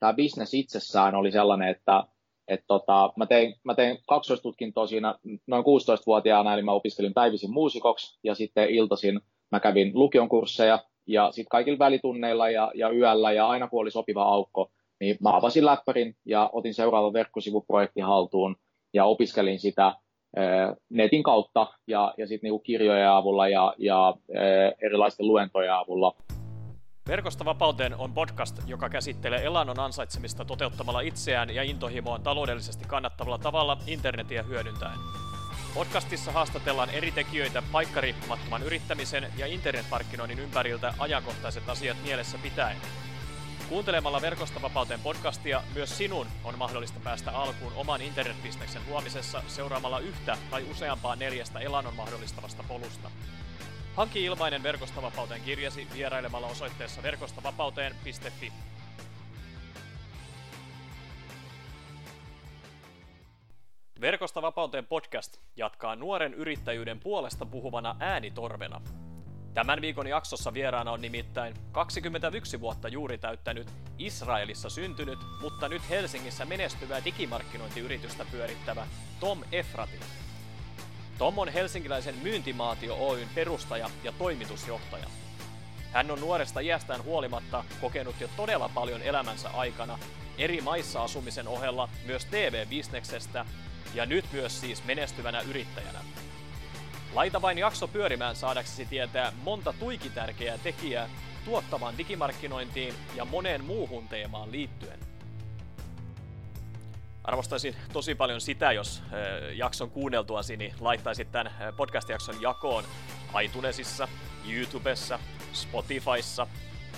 tämä business itsessään oli sellainen, että et tota, mä, tein, mä tein kaksoistutkintoa siinä noin 16-vuotiaana, eli mä opiskelin päivisin muusikoksi ja sitten iltaisin mä kävin lukion kursseja ja sitten kaikilla välitunneilla ja, ja yöllä ja aina kun oli sopiva aukko, niin mä avasin läppärin ja otin seuraavan verkkosivuprojekti haltuun ja opiskelin sitä netin kautta ja, ja sitten niinku kirjojen avulla ja, ja erilaisten luentojen avulla. Verkosta vapauteen on podcast, joka käsittelee elannon ansaitsemista toteuttamalla itseään ja intohimoaan taloudellisesti kannattavalla tavalla internetiä hyödyntäen. Podcastissa haastatellaan eri tekijöitä paikkariippumattoman yrittämisen ja internetmarkkinoinnin ympäriltä ajankohtaiset asiat mielessä pitäen. Kuuntelemalla Verkosta vapauteen podcastia myös sinun on mahdollista päästä alkuun oman internetbisneksen luomisessa seuraamalla yhtä tai useampaa neljästä elannon mahdollistavasta polusta. Hanki ilmainen Verkostavapauteen kirjasi vierailemalla osoitteessa verkostavapauteen.fi. Verkostavapauteen podcast jatkaa nuoren yrittäjyyden puolesta puhuvana äänitorvena. Tämän viikon jaksossa vieraana on nimittäin 21 vuotta juuri täyttänyt Israelissa syntynyt, mutta nyt Helsingissä menestyvää digimarkkinointiyritystä pyörittävä Tom Efrati. Tom on helsinkiläisen Myyntimaatio Oyn perustaja ja toimitusjohtaja. Hän on nuoresta iästään huolimatta kokenut jo todella paljon elämänsä aikana eri maissa asumisen ohella myös TV-bisneksestä ja nyt myös siis menestyvänä yrittäjänä. Laita vain jakso pyörimään saadaksesi tietää monta tuikitärkeää tekijää tuottavaan digimarkkinointiin ja moneen muuhun teemaan liittyen. Arvostaisin tosi paljon sitä, jos jakson kuunneltuasi niin laittaisit tämän podcast-jakson jakoon iTunesissa, YouTubessa, Spotifyssa,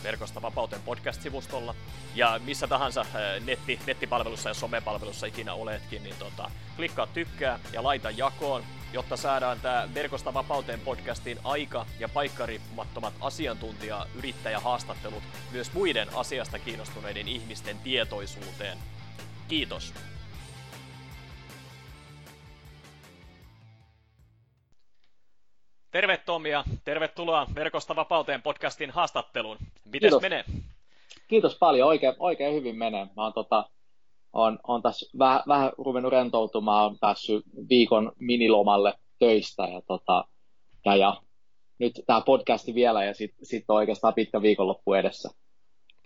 Verkosta vapauteen podcast-sivustolla ja missä tahansa netti, nettipalvelussa ja somepalvelussa ikinä oletkin, niin tota, klikkaa tykkää ja laita jakoon, jotta saadaan tämä Verkosta vapauteen podcastin aika- ja paikkariippumattomat asiantuntija-yrittäjähaastattelut myös muiden asiasta kiinnostuneiden ihmisten tietoisuuteen. Kiitos! Terve Tomi ja tervetuloa Verkosta vapauteen podcastin haastatteluun. Miten Kiitos. menee? Kiitos paljon, oikein, oikein hyvin menee. Mä oon, tota, on, on tässä vähän, vähän ruvennut rentoutumaan, on päässyt viikon minilomalle töistä ja, tota, ja, ja nyt tämä podcasti vielä ja sitten sit on oikeastaan pitkä viikonloppu edessä.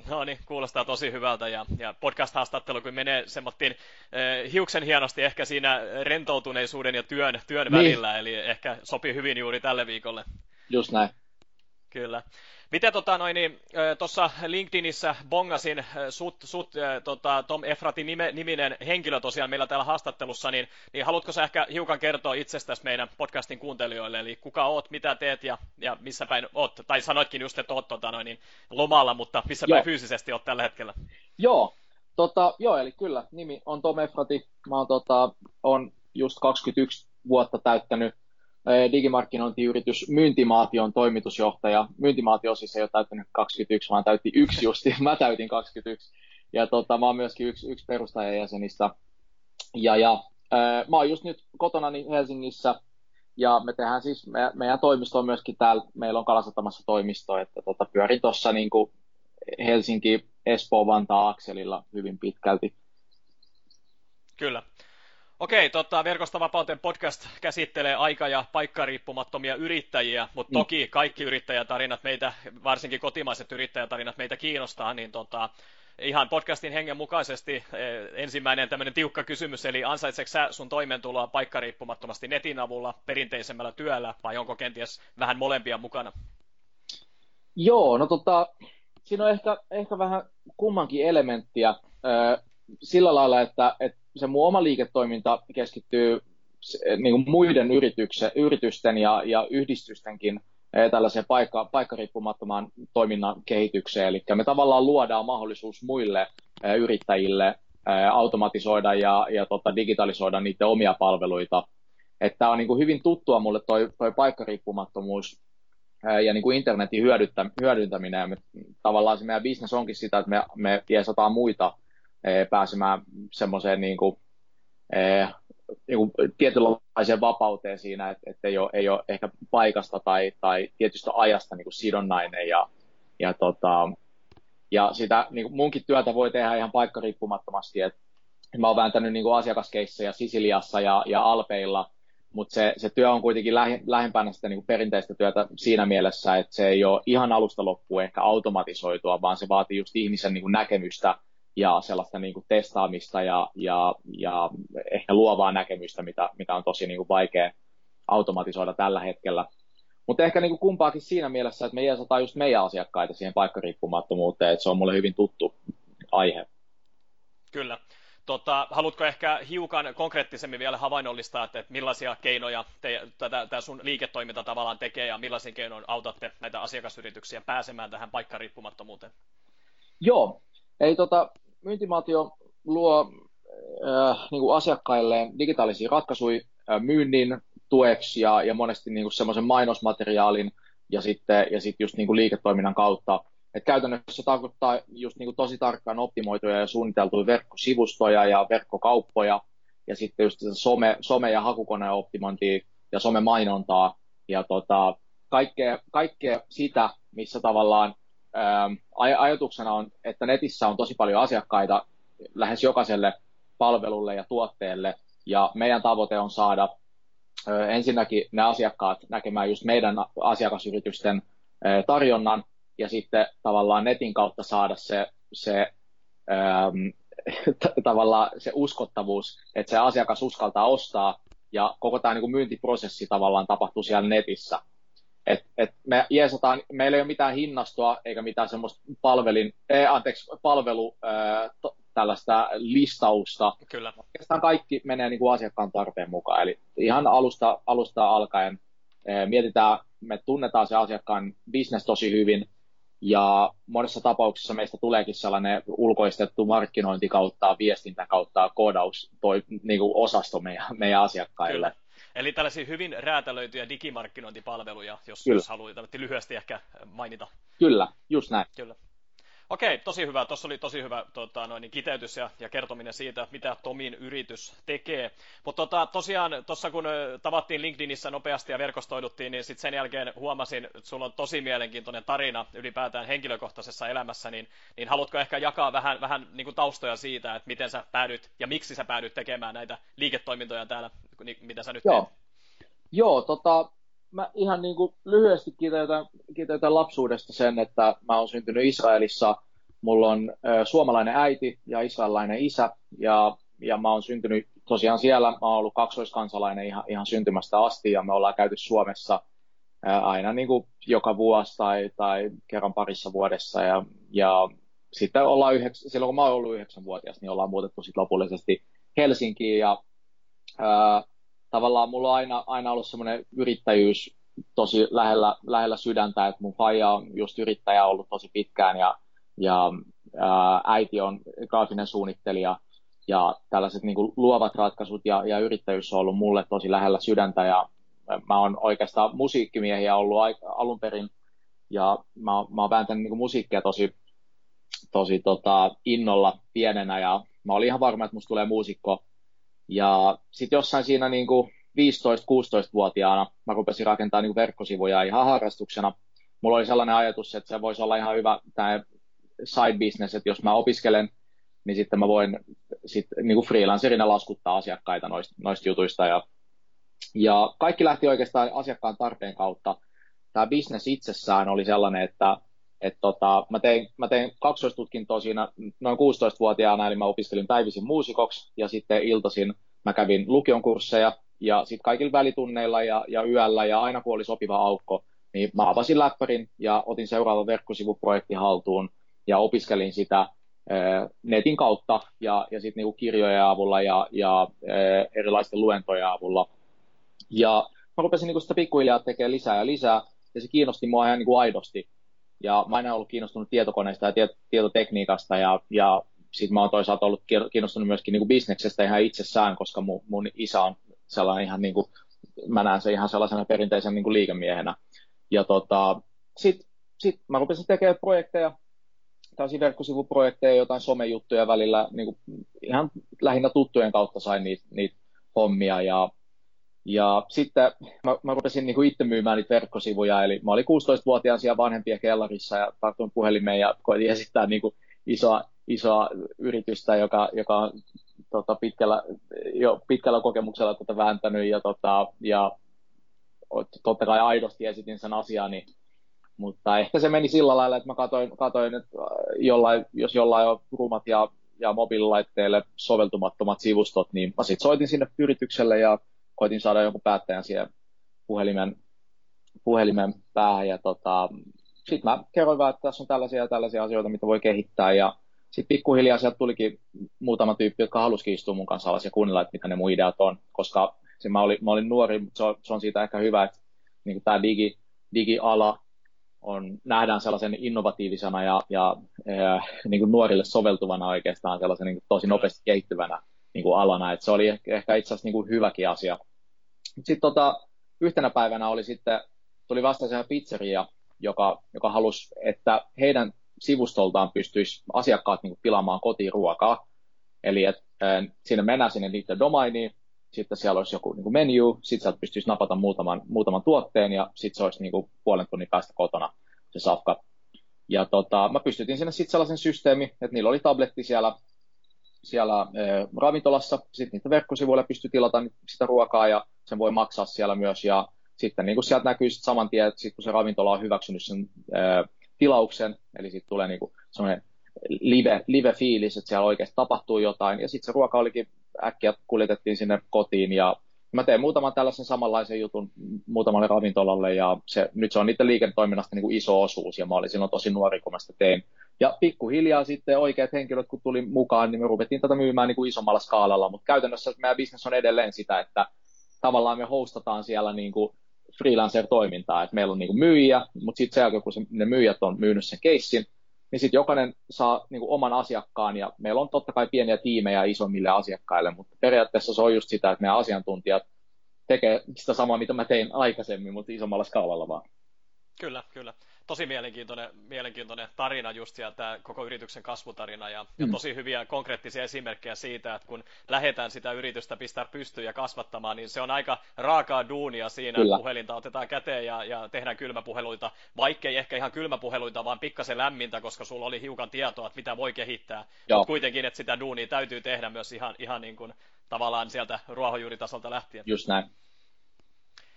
No niin, kuulostaa tosi hyvältä ja, ja podcast-haastattelu kun menee semmoittiin eh, hiuksen hienosti ehkä siinä rentoutuneisuuden ja työn, työn Niin. välillä, eli ehkä sopii hyvin juuri tälle viikolle. Just näin. Kyllä. Miten tota, noin, niin, tuossa LinkedInissä bongasin sut, sut tota, Tom Efratin nime, niminen henkilö tosiaan meillä täällä haastattelussa, niin, niin haluatko sä ehkä hiukan kertoa itsestäsi meidän podcastin kuuntelijoille, eli kuka oot, mitä teet ja, ja missä päin oot, tai sanoitkin just, että oot tota, noin, niin, lomalla, mutta missä Joo. päin fyysisesti oot tällä hetkellä? Joo, tota, joo, eli kyllä, nimi on Tom Efrati. Mä oon, tota, on just 21 vuotta täyttänyt digimarkkinointiyritys Myyntimaation toimitusjohtaja. Myyntimaatio siis ei ole täyttänyt 21, vaan täytti yksi justi. Mä täytin 21. Ja tota, mä oon myöskin yksi, yksi perustajajäsenistä. Ja, ja eh, mä oon just nyt kotonani Helsingissä. Ja me tehdään siis, me, meidän toimisto on myöskin täällä, meillä on Kalasatamassa toimisto, että tota, pyörin tuossa niin Helsinki, Espoo, Vantaa akselilla hyvin pitkälti. Kyllä. Okei, tota, Verkosta vapauteen podcast käsittelee aika- ja paikkariippumattomia yrittäjiä, mutta Mm. toki kaikki yrittäjätarinat meitä, varsinkin kotimaiset yrittäjätarinat meitä kiinnostaa, niin tota, ihan podcastin hengen mukaisesti eh, ensimmäinen tämmöinen tiukka kysymys, eli ansaitseeko sä sun toimeentuloa paikkariippumattomasti netin avulla, perinteisemmällä työllä, vai onko kenties vähän molempia mukana? Joo, no tota, siinä on ehkä, ehkä vähän kummankin elementtiä sillä lailla, että, että se mun oma liiketoiminta keskittyy s- niin kuin muiden yritysten ja, ja yhdistystenkin ö, tällaiseen paikka, paikkariippumattomaan toiminnan kehitykseen. Eli me tavallaan luodaan mahdollisuus muille ö, yrittäjille automatisoida ja, ja tota, digitalisoida niiden omia palveluita. Että on niin kuin hyvin tuttua mulle toi, toi paikkariippumattomuus ja niin kuin internetin hyödyntäminen. Me, tavallaan se meidän business onkin sitä, että me, me jeesataan muita pääsemään semmoiseen niin kuin, ää, niin kuin tietynlaiseen vapauteen siinä, että, että ei, ole, ei ole ehkä paikasta tai, tai tietystä ajasta niin kuin sidonnainen ja, ja, tota, Ja sitä niin kuin munkin työtä voi tehdä ihan paikkariippumattomasti, että mä oon vääntänyt niin kuin asiakaskeissejä Sisiliassa ja, ja Alpeilla, mutta se, se työ on kuitenkin lähempänä sitä niin kuin perinteistä työtä siinä mielessä, että se ei ole ihan alusta loppuun ehkä automatisoitua, vaan se vaatii just ihmisen niin kuin näkemystä ja sellaista niin kuin testaamista ja, ja, ja ehkä luovaa näkemystä, mitä, mitä on tosi niin kuin vaikea automatisoida tällä hetkellä. Mutta ehkä niin kuin kumpaakin siinä mielessä, että me jeesataan just meidän asiakkaita siihen paikkariippumattomuuteen, että se on mulle hyvin tuttu aihe. Kyllä. Tota, haluatko ehkä hiukan konkreettisemmin vielä havainnollistaa, että, että millaisia keinoja tämä sun liiketoiminta tavallaan tekee ja millaisiin keinoin autatte näitä asiakasyrityksiä pääsemään tähän paikkariippumattomuuteen? Joo, eli tota, myyntimaatio luo äh, niin kuin asiakkailleen digitaalisia ratkaisuja äh, myynnin tueksi ja, ja monesti niin kuin semmoisen mainosmateriaalin ja sitten, ja sitten just niin kuin liiketoiminnan kautta. Et käytännössä se tarkoittaa just niin kuin tosi tarkkaan optimoituja ja suunniteltuja verkkosivustoja ja verkkokauppoja ja sitten just some, some- ja hakukoneoptimointia ja somemainontaa ja tota, kaikkea, kaikkea sitä, missä tavallaan ää, ajatuksena on, että netissä on tosi paljon asiakkaita lähes jokaiselle palvelulle ja tuotteelle ja meidän tavoite on saada ensinnäkin ne asiakkaat näkemään just meidän asiakasyritysten tarjonnan ja sitten tavallaan netin kautta saada se, se ähm, tavallaan se uskottavuus, että se asiakas uskaltaa ostaa ja koko tämä niin myyntiprosessi tavallaan tapahtuu siellä netissä. Et, et me jeesataan, meillä ei ole mitään hinnastoa eikä mitään semmoista palvelin, eh, anteeksi, palvelu, äh, to, tällaista listausta. Kyllä. Oikeastaan kaikki menee niin kuin asiakkaan tarpeen mukaan. Eli ihan alusta, alusta alkaen eh, mietitään, me tunnetaan se asiakkaan business tosi hyvin, ja monessa tapauksessa meistä tuleekin sellainen ulkoistettu markkinointi kautta, viestintä kautta, koodaus toi, niin kuin osasto meidän, meidän asiakkaille. Kyllä. Eli tällaisia hyvin räätälöityjä digimarkkinointipalveluja, jos, jos haluaa lyhyesti ehkä mainita. Kyllä, just näin. Kyllä. Okei, tosi hyvä. Tuossa oli tosi hyvä tota, noin, niin kiteytys ja, ja kertominen siitä, mitä Tomin yritys tekee. Mutta tota, tosiaan tuossa kun tavattiin LinkedInissä nopeasti ja verkostoiduttiin, niin sitten sen jälkeen huomasin, että sulla on tosi mielenkiintoinen tarina ylipäätään henkilökohtaisessa elämässä, niin, niin haluatko ehkä jakaa vähän, vähän niin kuin taustoja siitä, että miten sä päädyt ja miksi sä päädyt tekemään näitä liiketoimintoja täällä, mitä sä nyt Joo. teet? Joo, tota, mä ihan niin kuin lyhyesti kiteytän, kiteytän lapsuudesta sen, että mä oon syntynyt Israelissa. Mulla on ö, suomalainen äiti ja israelilainen isä, ja, ja mä oon syntynyt tosiaan siellä. Mä oon ollut kaksoiskansalainen ihan, ihan syntymästä asti, ja me ollaan käyty Suomessa ö, aina niin kuin joka vuosi tai, tai kerran parissa vuodessa. Ja, ja sitten ollaan yhdeksän, silloin kun mä oon ollut yhdeksänvuotias, niin ollaan muutettu sitten lopullisesti Helsinkiin, ja tavallaan mulla on aina, aina ollut semmoinen yrittäjyys tosi lähellä, lähellä sydäntä, että mun faija on just yrittäjä ollut tosi pitkään ja, ja ää, äiti on graafinen suunnittelija ja tällaiset niin kuin luovat ratkaisut ja, ja yrittäjyys on ollut mulle tosi lähellä sydäntä ja mä oon oikeastaan musiikkimiehiä ollut alun perin ja mä, mä oon vääntänyt niin kuin musiikkia tosi, tosi tota, innolla pienenä ja mä olin ihan varma, että musta tulee muusikko ja sitten jossain siinä niin kuin 15-16-vuotiaana mä rupesin rakentamaan niin verkkosivuja ihan harrastuksena. Mulla oli sellainen ajatus, että se voisi olla ihan hyvä tämä side business, että jos mä opiskelen, niin sitten mä voin sit, niin kuin freelancerina laskuttaa asiakkaita noista, noista jutuista. Ja, ja kaikki lähti oikeastaan asiakkaan tarpeen kautta. Tämä business itsessään oli sellainen, että et tota, mä, tein, mä tein kaksoistutkintoa siinä noin 16-vuotiaana, eli mä opiskelin päivisin muusikoksi ja sitten iltaisin mä kävin lukion kursseja ja sitten kaikilla välitunneilla ja, ja yöllä ja aina kun oli sopiva aukko, niin mä avasin läppärin ja otin seuraava verkkosivuprojekti haltuun ja opiskelin sitä netin kautta ja, ja sitten niinku kirjojen avulla ja, ja erilaisten luentojen avulla. Ja mä rupesin niinku sitä pikkuhiljaa tekemään lisää ja lisää ja se kiinnosti mua ihan niinku aidosti. Ja mä aina ollut kiinnostunut tietokoneista ja tietotekniikasta ja, ja sitten mä oon toisaalta ollut kiinnostunut myöskin niin kuin bisneksestä ihan itsessään, koska mun, mun isä on sellainen ihan niin kuin, mä näen sen ihan sellaisena perinteisen niin kuin liikemiehenä. Ja tota, sitten sit mä rupesin tekemään projekteja, tällaisia verkkosivuprojekteja, jotain somejuttuja välillä, niin kuin ihan lähinnä tuttujen kautta sain niitä, niitä hommia. Ja Ja sitten mä, mä rupesin niin itse myymään niitä verkkosivuja, eli mä olin 16-vuotiaan siellä vanhempien kellarissa ja tartun puhelimeen ja koitin esittää niin kuin isoa, isoa yritystä, joka, joka on tota, pitkällä, jo pitkällä kokemuksella tätä vääntänyt ja, tota, ja totta kai aidosti esitin sen asiani, mutta ehkä se meni sillä lailla, että mä katsoin, katsoin että jollain, jos jollain on rumat ja, ja mobiililaitteille soveltumattomat sivustot, niin mä sitten soitin sinne yritykselle ja koitin saada jonkun päättäjän siihen puhelimen, puhelimen päähän ja tota, sitten mä kerroin vaan, että tässä on tällaisia ja tällaisia asioita, mitä voi kehittää ja sitten pikkuhiljaa sieltä tulikin muutama tyyppi, jotka halusikin istua mun kanssa alas ja kuunnella, että mitä ne mun ideat on, koska se mä, olin, mä olin nuori, mutta se on, se on siitä ehkä hyvä, että niin tämä digi, digiala on, nähdään sellaisen innovatiivisena ja, ja ja niin nuorille soveltuvana oikeastaan sellaisen niin tosi nopeasti kehittyvänä niin kuin alana, että se oli ehkä, itse asiassa niin kuin hyväkin asia. Sitten tota, yhtenä päivänä oli sitten, tuli vastaan se pizzeria, joka, joka halusi, että heidän sivustoltaan pystyisi asiakkaat niin kuin, kotiin ruokaa. Eli että sinne mennään sinne niiden domainiin, sitten siellä olisi joku niin kuin menu, sitten sieltä pystyisi napata muutaman, muutaman tuotteen ja sitten se olisi niin kuin, puolen tunnin päästä kotona se safka. Ja tota, mä pystytin sinne sitten sellaisen systeemi, että niillä oli tabletti siellä, siellä äh, ravintolassa, sitten niitä verkkosivuilla pystyy tilata sitä ruokaa ja sen voi maksaa siellä myös. Ja sitten niin kuin sieltä näkyy sit saman tien, että sit kun se ravintola on hyväksynyt sen äh, tilauksen, eli sitten tulee niin kuin semmoinen live, live-fiilis, että siellä oikeasti tapahtuu jotain, ja sitten se ruoka olikin äkkiä kuljetettiin sinne kotiin, ja mä teen muutaman tällaisen samanlaisen jutun muutamalle ravintolalle, ja se, nyt se on niiden liiketoiminnasta niin kuin iso osuus, ja mä olin silloin tosi nuori, kun mä sitä tein. Ja pikkuhiljaa sitten oikeat henkilöt, kun tuli mukaan, niin me ruvettiin tätä myymään niin kuin isommalla skaalalla, mutta käytännössä meidän bisnes on edelleen sitä, että tavallaan me hostataan siellä niin kuin freelancer-toimintaa, että meillä on niin kuin myyjiä, mutta sitten sen jälkeen, kun se, ne myyjät on myynyt sen keissin, niin sitten jokainen saa niin kuin oman asiakkaan, ja meillä on totta kai pieniä tiimejä isommille asiakkaille, mutta periaatteessa se on just sitä, että meidän asiantuntijat tekee sitä samaa, mitä mä tein aikaisemmin, mutta isommalla skaalalla vaan. Kyllä, kyllä tosi mielenkiintoinen, mielenkiintoinen tarina just ja tämä koko yrityksen kasvutarina ja, mm. ja tosi hyviä konkreettisia esimerkkejä siitä, että kun lähdetään sitä yritystä pistää pystyyn ja kasvattamaan, niin se on aika raakaa duunia siinä, Kyllä. puhelinta otetaan käteen ja, ja tehdään kylmäpuheluita, vaikkei ehkä ihan kylmäpuheluita, vaan pikkasen lämmintä, koska sulla oli hiukan tietoa, että mitä voi kehittää, mutta kuitenkin, että sitä duunia täytyy tehdä myös ihan, ihan niin kuin tavallaan sieltä ruohonjuuritasolta lähtien. Just näin.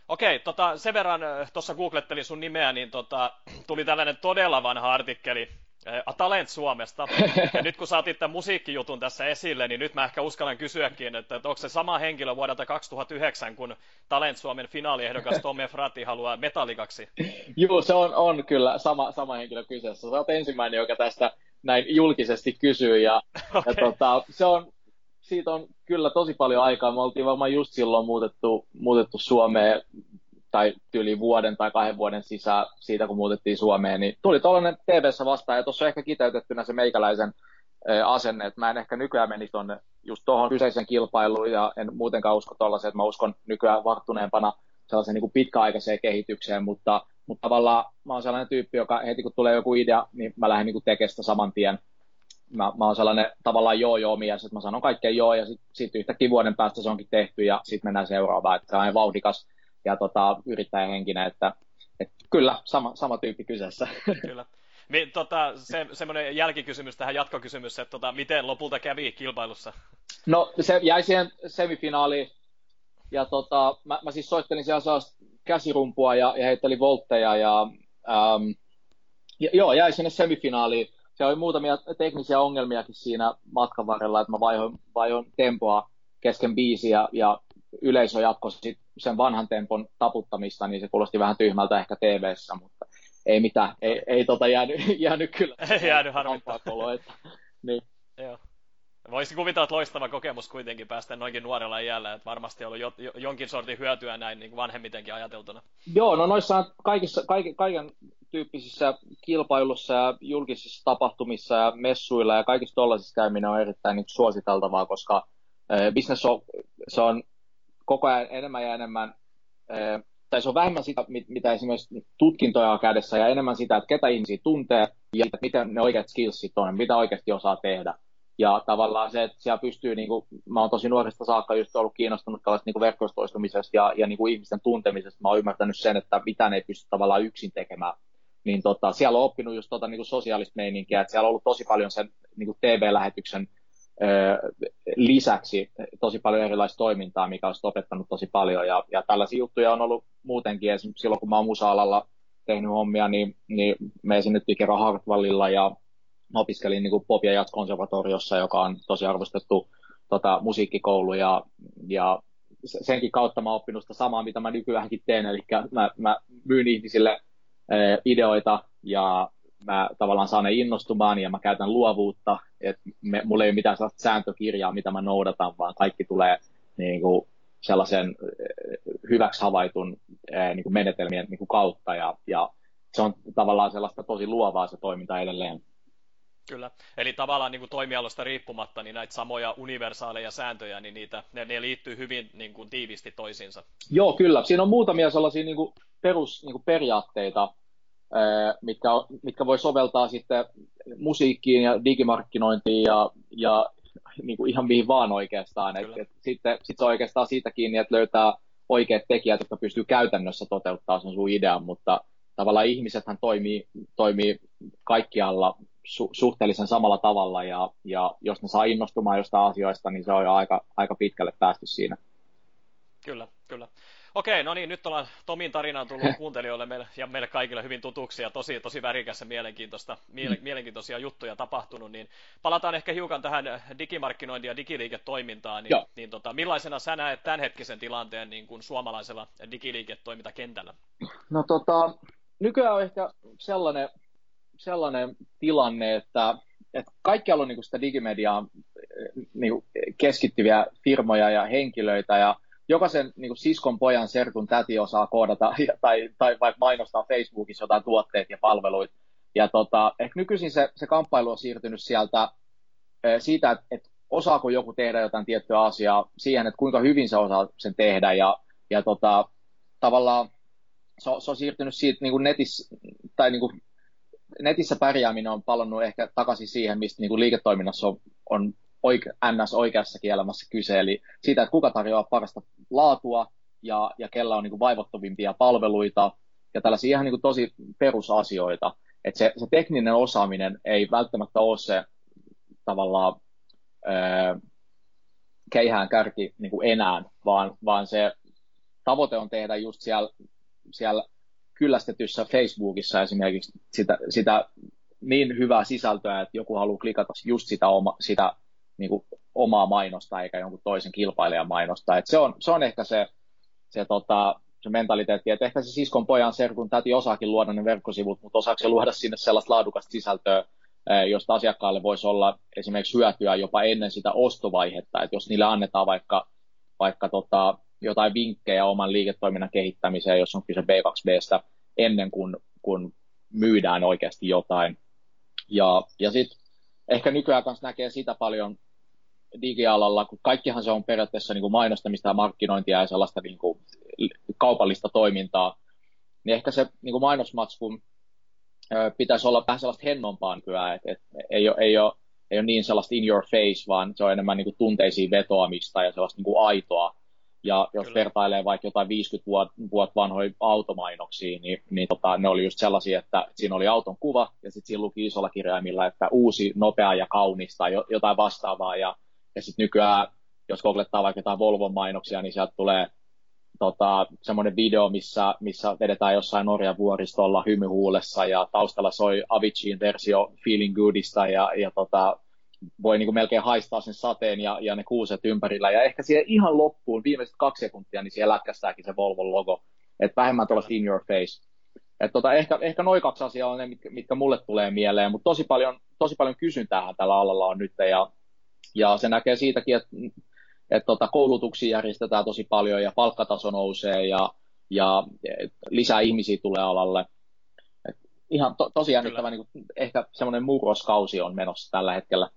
Okei, tota, sen verran tuossa googlettelin sun nimeä, niin tota, tuli tällainen todella vanha artikkeli Talent Suomesta. Ja nyt kun saatit tämän musiikkijutun tässä esille, niin nyt mä ehkä uskallan kysyäkin, että, että onko se sama henkilö vuodelta 2009, kun Talent Suomen finaaliehdokas Tomme Frati haluaa metallikaksi? Joo, se on, on kyllä sama, sama henkilö kyseessä. Sä oot ensimmäinen, joka tästä näin julkisesti kysyy. Ja, okay. ja tota, se on, siitä on kyllä tosi paljon aikaa. Me oltiin varmaan just silloin muutettu, muutettu Suomeen tai yli vuoden tai kahden vuoden sisään siitä, kun muutettiin Suomeen, niin tuli tuollainen TV-ssä vastaan, ja tuossa on ehkä kiteytettynä se meikäläisen asenne, että mä en ehkä nykyään menisi tuonne just tuohon kyseisen kilpailuun, ja en muutenkaan usko tuollaiseen, että mä uskon nykyään varttuneempana sellaiseen niin kuin pitkäaikaiseen kehitykseen, mutta, mutta tavallaan mä oon sellainen tyyppi, joka heti kun tulee joku idea, niin mä lähden niin tekemään sitä saman tien, mä, mä oon sellainen tavallaan joo-joo-mies, että mä sanon kaikkeen joo, ja sitten sit yhtäkkiä vuoden päästä se onkin tehty, ja sitten mennään seuraavaan, että sellainen vauhdikas ja tota, yrittäjähenkinen, että, että kyllä, sama, sama tyyppi kyseessä. Kyllä. Mi, tota, se, semmoinen jälkikysymys tähän jatkokysymys, että tota, miten lopulta kävi kilpailussa? No se jäi siihen semifinaaliin, ja tota, mä, mä siis soittelin siellä käsirumpua ja, ja heittelin voltteja, ja, ähm, ja joo, jäi sinne semifinaaliin, siellä oli muutamia teknisiä ongelmiakin siinä matkan varrella, että mä vaihoin, vaihoin tempoa kesken biisiä ja yleisö jatkoi sit sen vanhan tempon taputtamista, niin se kuulosti vähän tyhmältä ehkä tv mutta ei mitään, ei, ei tota jäänyt, jäänyt kyllä. Ei jäänyt harmittaa. Että, niin. Joo. Voisi kuvitella, että loistava kokemus kuitenkin päästä noinkin nuorella iällä, että varmasti ollut jo, jo, jonkin sortin hyötyä näin niin vanhemmitenkin ajateltuna. Joo, no noissa kaikissa, kaiken, kaiken tyyppisissä kilpailussa ja julkisissa tapahtumissa ja messuilla ja kaikissa tollaisissa käyminen on erittäin niin suositeltavaa, koska äh, business on, se on koko ajan enemmän ja enemmän, äh, tai se on vähemmän sitä, mitä esimerkiksi tutkintoja on kädessä, ja enemmän sitä, että ketä ihmisiä tuntee, ja miten ne oikeat skillsit on, mitä oikeasti osaa tehdä. Ja tavallaan se, että siellä pystyy, niin kuin, mä oon tosi nuoresta saakka just ollut kiinnostunut tällaista niin verkostoistumisesta ja, ja niin kuin ihmisten tuntemisesta. Mä oon ymmärtänyt sen, että mitään ei pysty tavallaan yksin tekemään. Niin tota, siellä on oppinut just tota, niin kuin sosiaalista meininkiä, että siellä on ollut tosi paljon sen niin kuin TV-lähetyksen lisäksi tosi paljon erilaista toimintaa, mikä on opettanut tosi paljon. Ja, ja tällaisia juttuja on ollut muutenkin, esimerkiksi silloin kun mä oon musa-alalla tehnyt hommia, niin, niin me esiinnyttiin kerran Hartwallilla ja opiskelin niin pop- ja jazz-konservatoriossa, joka on tosi arvostettu tota, musiikkikoulu ja, ja senkin kautta mä oon oppinut sitä samaa, mitä mä nykyäänkin teen, eli mä, mä myyn ihmisille ideoita ja mä tavallaan saan ne innostumaan ja mä käytän luovuutta, että mulla ei ole mitään sellaista sääntökirjaa, mitä mä noudatan, vaan kaikki tulee niin kuin sellaisen hyväksi havaitun niin kuin menetelmien niin kuin kautta. Ja, ja se on tavallaan sellaista tosi luovaa se toiminta edelleen. Kyllä, eli tavallaan niin kuin toimialosta riippumatta, niin näitä samoja universaaleja sääntöjä, niin niitä, ne, ne liittyy hyvin niin kuin, tiivisti toisiinsa. Joo, kyllä. Siinä on muutamia sellaisia niin kuin perus niin kuin periaatteita, mitkä, mitkä voi soveltaa sitten musiikkiin ja digimarkkinointiin ja, ja niin kuin ihan mihin vaan oikeastaan. Et, et sitten sit se on oikeastaan siitä kiinni, että löytää oikeat tekijät, jotka pystyy käytännössä toteuttaa sen sun idean, mutta tavallaan ihmisethän toimii, toimii kaikkialla su- suhteellisen samalla tavalla ja, ja jos ne saa innostumaan jostain asioista, niin se on jo aika, aika pitkälle päästy siinä. Kyllä, kyllä. Okei, no niin, nyt ollaan Tomin tarinaan tullut kuuntelijoille meille, ja meille kaikille hyvin tutuksi ja tosi, tosi värikässä mielenkiintoista, miele, mielenkiintoisia juttuja tapahtunut, niin palataan ehkä hiukan tähän digimarkkinointi- ja digiliiketoimintaan, niin, niin tota, millaisena sä näet tämänhetkisen tilanteen niin kuin suomalaisella digiliiketoimintakentällä? No tota, nykyään on ehkä sellainen, sellainen tilanne, että, että kaikkialla on niin kuin sitä digimediaan niin kuin keskittyviä firmoja ja henkilöitä, ja jokaisen niin kuin siskon, pojan, serkun, täti osaa koodata tai, tai vaikka mainostaa Facebookissa jotain tuotteita ja palveluita. Ja tota, ehkä nykyisin se, se kamppailu on siirtynyt sieltä siitä, että, että osaako joku tehdä jotain tiettyä asiaa, siihen, että kuinka hyvin se osaa sen tehdä. Ja, ja tota, tavallaan se on, se on siirtynyt siitä niin kuin netissä, tai niin kuin netissä pärjääminen on palannut ehkä takaisin siihen, mistä niin kuin liiketoiminnassa on, on oike, ns. oikeassa kielämässä kyse, eli siitä, että kuka tarjoaa parasta laatua ja, ja kellä on niin kuin vaivottovimpia palveluita ja tällaisia ihan niin kuin tosi perusasioita. Että se, se tekninen osaaminen ei välttämättä ole se tavallaan ää, keihään kärki niin kuin enää, vaan, vaan se tavoite on tehdä just siellä, siellä kyllästetyssä Facebookissa esimerkiksi sitä, sitä niin hyvää sisältöä, että joku haluaa klikata just sitä, oma, sitä niin kuin omaa mainosta eikä jonkun toisen kilpailijan mainosta. Et se, on, se on ehkä se, se, tota, se mentaliteetti, että ehkä se siskon pojan serkun täti osaakin luoda ne verkkosivut, mutta osaako se luoda sinne sellaista laadukasta sisältöä, josta asiakkaalle voisi olla esimerkiksi hyötyä jopa ennen sitä ostovaihetta, että jos niille annetaan vaikka, vaikka tota, jotain vinkkejä oman liiketoiminnan kehittämiseen, jos on kyse B2Bstä, ennen kuin kun myydään oikeasti jotain. Ja, ja sitten ehkä nykyään kanssa näkee sitä paljon digialalla, kun kaikkihan se on periaatteessa niin kuin mainostamista ja markkinointia ja sellaista niin kuin kaupallista toimintaa, niin ehkä se niin kuin mainosmatskun pitäisi olla vähän sellaista hennompaa nykyään, että et, ei, ei, ole, ei ole niin sellaista in your face, vaan se on enemmän niin kuin tunteisiin vetoamista ja sellaista niin kuin aitoa. Ja jos Kyllä. vertailee vaikka jotain 50 vuotta vuot vanhoja automainoksia, niin, niin tota, ne oli just sellaisia, että siinä oli auton kuva ja sitten siinä luki isolla kirjaimilla, että uusi, nopea ja kaunis tai jotain vastaavaa. Ja ja sitten nykyään, jos googlettaa vaikka jotain Volvon mainoksia, niin sieltä tulee tota, semmoinen video, missä, missä vedetään jossain Norjan vuoristolla hymyhuulessa ja taustalla soi Aviciin versio Feeling Goodista ja, ja tota, voi niin kuin melkein haistaa sen sateen ja, ja ne kuuset ympärillä. Ja ehkä siihen ihan loppuun, viimeiset kaksi sekuntia, niin siellä lätkästääkin se Volvon logo. Että vähemmän tuollaista in your face. Et tota, ehkä, ehkä noin kaksi asiaa on ne, mitkä, mitkä mulle tulee mieleen, mutta tosi paljon, tosi paljon kysyntää tällä alalla on nyt. Ja ja se näkee siitäkin, että, että tota, koulutuksia järjestetään tosi paljon ja palkkataso nousee ja, ja lisää ihmisiä tulee alalle. Et ihan to, tosi jännittävä, niin kuin, ehkä semmoinen murroskausi on menossa tällä hetkellä.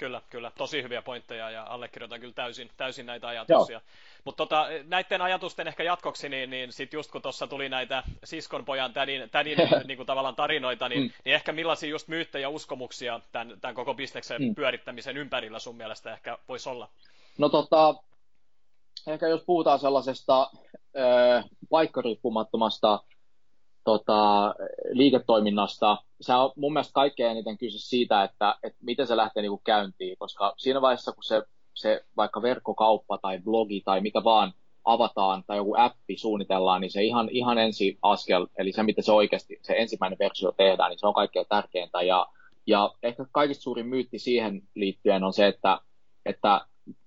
Kyllä, kyllä. Tosi hyviä pointteja ja allekirjoitan kyllä täysin, täysin näitä ajatuksia. Mutta tota, näiden ajatusten ehkä jatkoksi, niin, niin sitten just kun tuossa tuli näitä siskonpojan tädin, tädin niin kuin tavallaan tarinoita, niin, mm. niin ehkä millaisia just myyttejä ja uskomuksia tämän, tämän koko bisneksen mm. pyörittämisen ympärillä sun mielestä ehkä voisi olla? No tota, ehkä jos puhutaan sellaisesta äh, paikkariippumattomasta tota, liiketoiminnasta, se on mun mielestä kaikkein eniten kyse siitä, että, että miten se lähtee niin kuin käyntiin, koska siinä vaiheessa, kun se, se vaikka verkkokauppa tai blogi tai mikä vaan avataan tai joku appi suunnitellaan, niin se ihan, ihan ensi askel, eli se, miten se oikeasti, se ensimmäinen versio tehdään, niin se on kaikkein tärkeintä. Ja, ja ehkä kaikista suurin myytti siihen liittyen on se, että, että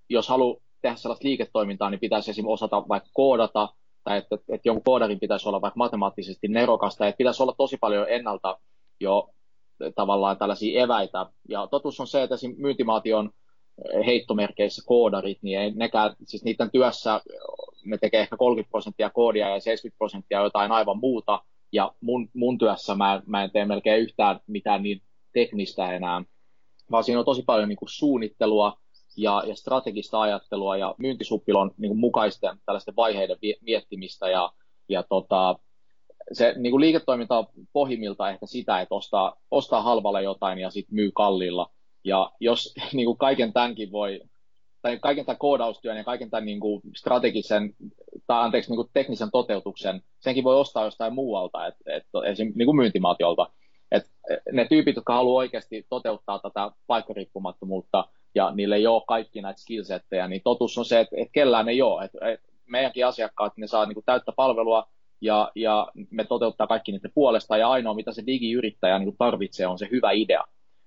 jos haluaa tehdä sellaista liiketoimintaa, niin pitäisi esimerkiksi osata vaikka koodata, tai että, että jonkun koodarin pitäisi olla vaikka matemaattisesti nerokasta, että pitäisi olla tosi paljon ennalta jo tavallaan tällaisia eväitä. Ja totuus on se, että esim. myyntimaation heittomerkeissä koodarit, niin nekään, siis niiden työssä ne tekee ehkä 30 prosenttia koodia ja 70 prosenttia jotain aivan muuta, ja mun, mun työssä mä, mä en tee melkein yhtään mitään niin teknistä enää, vaan siinä on tosi paljon niin kuin suunnittelua, ja, ja strategista ajattelua ja myyntisuppilon niin mukaisten tällaisten vaiheiden miettimistä ja, ja tota, se niin kuin liiketoiminta on pohjimmilta ehkä sitä, että ostaa, ostaa halvalla jotain ja sitten myy kalliilla. Ja jos niin kuin kaiken tämänkin voi, tai kaiken tämän koodaustyön ja kaiken tämän niin kuin strategisen, tai anteeksi, niin kuin teknisen toteutuksen, senkin voi ostaa jostain muualta, et, et, niin kuin myyntimaatiolta. Et ne tyypit, jotka haluaa oikeasti toteuttaa tätä paikkariippumattomuutta, ja niille ei ole kaikki näitä skillsettejä, niin totuus on se, että, että kellään ei ole. Että, että meidänkin asiakkaat, ne saa niin kuin täyttä palvelua ja, ja me toteuttaa kaikki niiden puolesta ja ainoa, mitä se digiyrittäjä niin kuin tarvitsee, on se hyvä idea.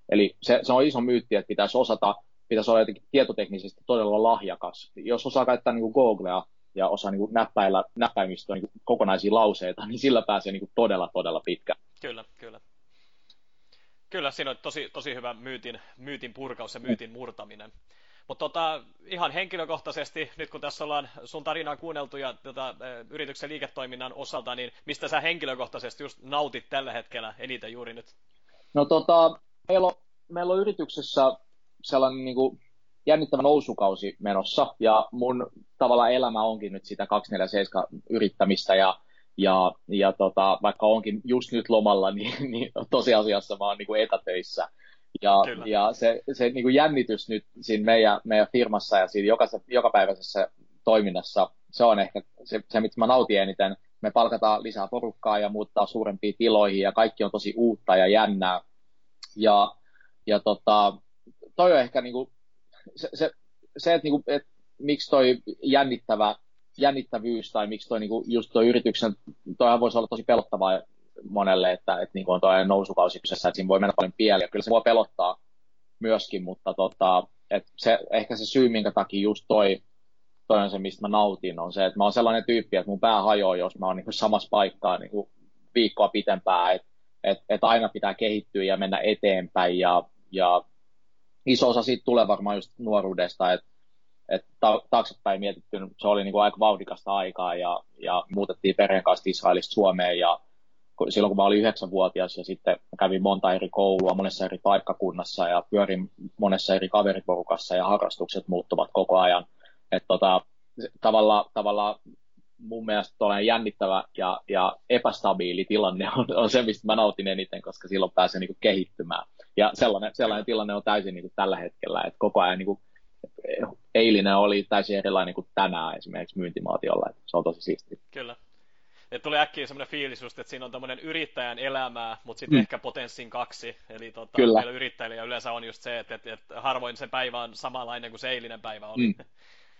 Eli se, se on iso myytti, että pitäisi osata, pitäisi olla jotenkin tietoteknisesti todella lahjakas. Jos osaa käyttää niin kuin Googlea ja osaa niin näppäillä näppäimistöä niin kokonaisia lauseita, niin sillä pääsee niin todella, todella pitkä. Kyllä, kyllä. Kyllä, siinä on tosi, tosi hyvä myytin, myytin purkaus ja myytin murtaminen. Mutta tota, ihan henkilökohtaisesti, nyt kun tässä ollaan sun tarinaa kuunneltu ja tota, yrityksen liiketoiminnan osalta, niin mistä sä henkilökohtaisesti just nautit tällä hetkellä eniten juuri nyt? No tota, meillä on, meillä on yrityksessä sellainen niin kuin jännittävä nousukausi menossa, ja mun tavalla elämä onkin nyt sitä 247 yrittämistä, ja ja, ja tota, vaikka onkin just nyt lomalla, niin, niin tosiasiassa mä oon niin kuin etätöissä. Ja, ja se, se niin kuin jännitys nyt siinä meidän, meidän firmassa ja siinä joka, jokapäiväisessä toiminnassa, se on ehkä se, se, mitä mä nautin eniten. Me palkataan lisää porukkaa ja muuttaa suurempiin tiloihin ja kaikki on tosi uutta ja jännää. Ja, ja tota, toi on ehkä niin kuin, se, se, se että, niin kuin, että miksi toi jännittävä jännittävyys tai miksi toi, niinku, just tuo yrityksen, toihan voisi olla tosi pelottavaa monelle, että, että niinku on tuo nousukausi kyseessä, että siinä voi mennä paljon pieleen. Kyllä se voi pelottaa myöskin, mutta tota, että se, ehkä se syy, minkä takia just toi, toi on se, mistä mä nautin, on se, että mä oon sellainen tyyppi, että mun pää hajoaa, jos mä oon niin samassa paikkaa niin viikkoa pitempään, että et, et aina pitää kehittyä ja mennä eteenpäin ja, ja iso osa siitä tulee varmaan just nuoruudesta, että että ta- taaksepäin mietitty, se oli niin kuin aika vauhdikasta aikaa ja, ja muutettiin perheen kanssa Israelista Suomeen ja silloin kun mä olin yhdeksänvuotias ja sitten kävin monta eri koulua monessa eri paikkakunnassa ja pyörin monessa eri kaveriporukassa ja harrastukset muuttuvat koko ajan. Että tota, tavallaan, tavalla mun mielestä tuollainen jännittävä ja, ja epästabiili tilanne on, on se, mistä mä nautin eniten, koska silloin pääsee niin kuin kehittymään. Ja sellainen, sellainen tilanne on täysin niin kuin tällä hetkellä, että koko ajan niin kuin eilinen oli täysin erilainen kuin tänään esimerkiksi myyntimaatiolla. Että se on tosi siisti. Kyllä. Et tuli äkkiä semmoinen fiilis just, että siinä on tämmöinen yrittäjän elämää, mutta sitten mm. ehkä potenssin kaksi. Eli tota, Kyllä. meillä yrittäjillä yleensä on just se, että, että, että harvoin se päivä on samanlainen kuin se eilinen päivä oli. Mm.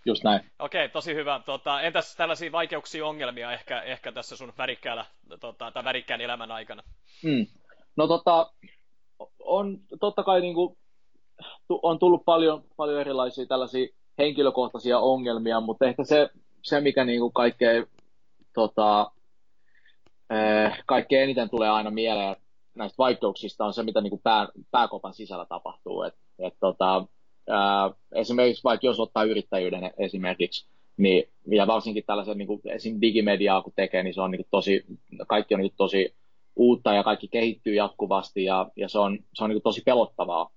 Just näin. Okei, okay, tosi hyvä. Tota, entäs tällaisia vaikeuksia, ongelmia ehkä, ehkä tässä sun värikkäällä, tota, tai värikkään elämän aikana? Mm. No tota, on totta kai niin kuin on tullut paljon, paljon erilaisia tällaisia henkilökohtaisia ongelmia, mutta ehkä se, se mikä niin kuin kaikkein, tota, eh, kaikkein eniten tulee aina mieleen näistä vaikeuksista on se, mitä niin kuin pää, pääkopan sisällä tapahtuu. Et, et, tota, ää, esimerkiksi vaikka jos ottaa yrittäjyyden esimerkiksi, niin, ja varsinkin tällaisen niin kuin, esim. digimediaa kun tekee, niin se on niin kuin, tosi, kaikki on niin kuin, tosi uutta ja kaikki kehittyy jatkuvasti ja, ja se on, se on niin kuin, tosi pelottavaa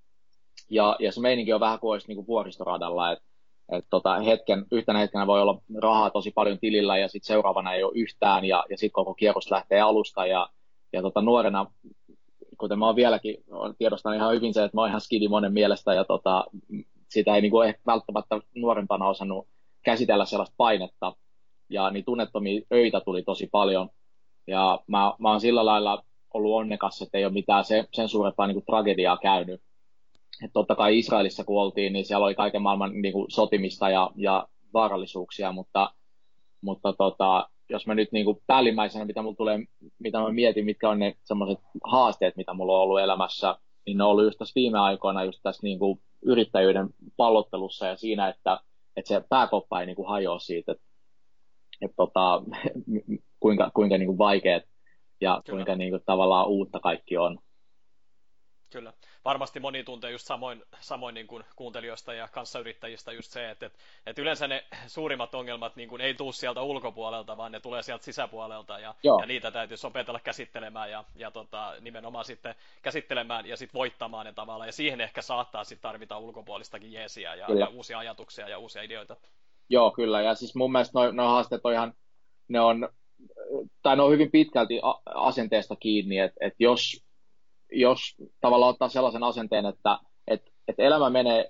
Ja, ja se meininki on vähän kuin olisi niin kuin vuoristoradalla, että et tota, hetken, yhtenä hetkenä voi olla rahaa tosi paljon tilillä ja sitten seuraavana ei ole yhtään ja, ja sitten koko kierros lähtee alusta ja, ja tota, nuorena, kuten mä oon vieläkin, tiedostan ihan hyvin se, että mä oon ihan skidi monen mielestä ja tota, sitä ei niin kuin ehkä välttämättä nuorempana osannut käsitellä sellaista painetta ja niin tunnettomia öitä tuli tosi paljon. Ja mä, mä oon sillä lailla ollut onnekas, että ei ole mitään se, sen suurempaa niin kuin tragediaa käynyt että totta kai Israelissa kun oltiin, niin siellä oli kaiken maailman niin kuin, sotimista ja, ja vaarallisuuksia, mutta, mutta tota, jos mä nyt niin kuin päällimmäisenä, mitä mulla tulee, mitä mä mietin, mitkä on ne semmoiset haasteet, mitä mulla on ollut elämässä, niin ne on ollut just tässä viime aikoina just tässä niin kuin yrittäjyyden pallottelussa ja siinä, että, että se pääkoppa ei niin kuin hajoa siitä, että, että tota, kuinka, kuinka niin kuin vaikeat ja Kyllä. kuinka niin kuin tavallaan uutta kaikki on. Kyllä. Varmasti moni tuntee just samoin, samoin niin kuin kuuntelijoista ja kanssayrittäjistä just se, että, että yleensä ne suurimmat ongelmat niin kuin ei tule sieltä ulkopuolelta, vaan ne tulee sieltä sisäpuolelta ja, ja niitä täytyy opetella käsittelemään ja, ja tota, nimenomaan sitten käsittelemään ja sitten voittamaan ne tavallaan. Ja siihen ehkä saattaa sitten tarvita ulkopuolistakin jeesiä ja, ja uusia ajatuksia ja uusia ideoita. Joo, kyllä. Ja siis mun mielestä noin noi haasteet on ihan, ne on, tai ne on hyvin pitkälti asenteesta kiinni, että, että jos jos tavallaan ottaa sellaisen asenteen, että, että, että elämä menee,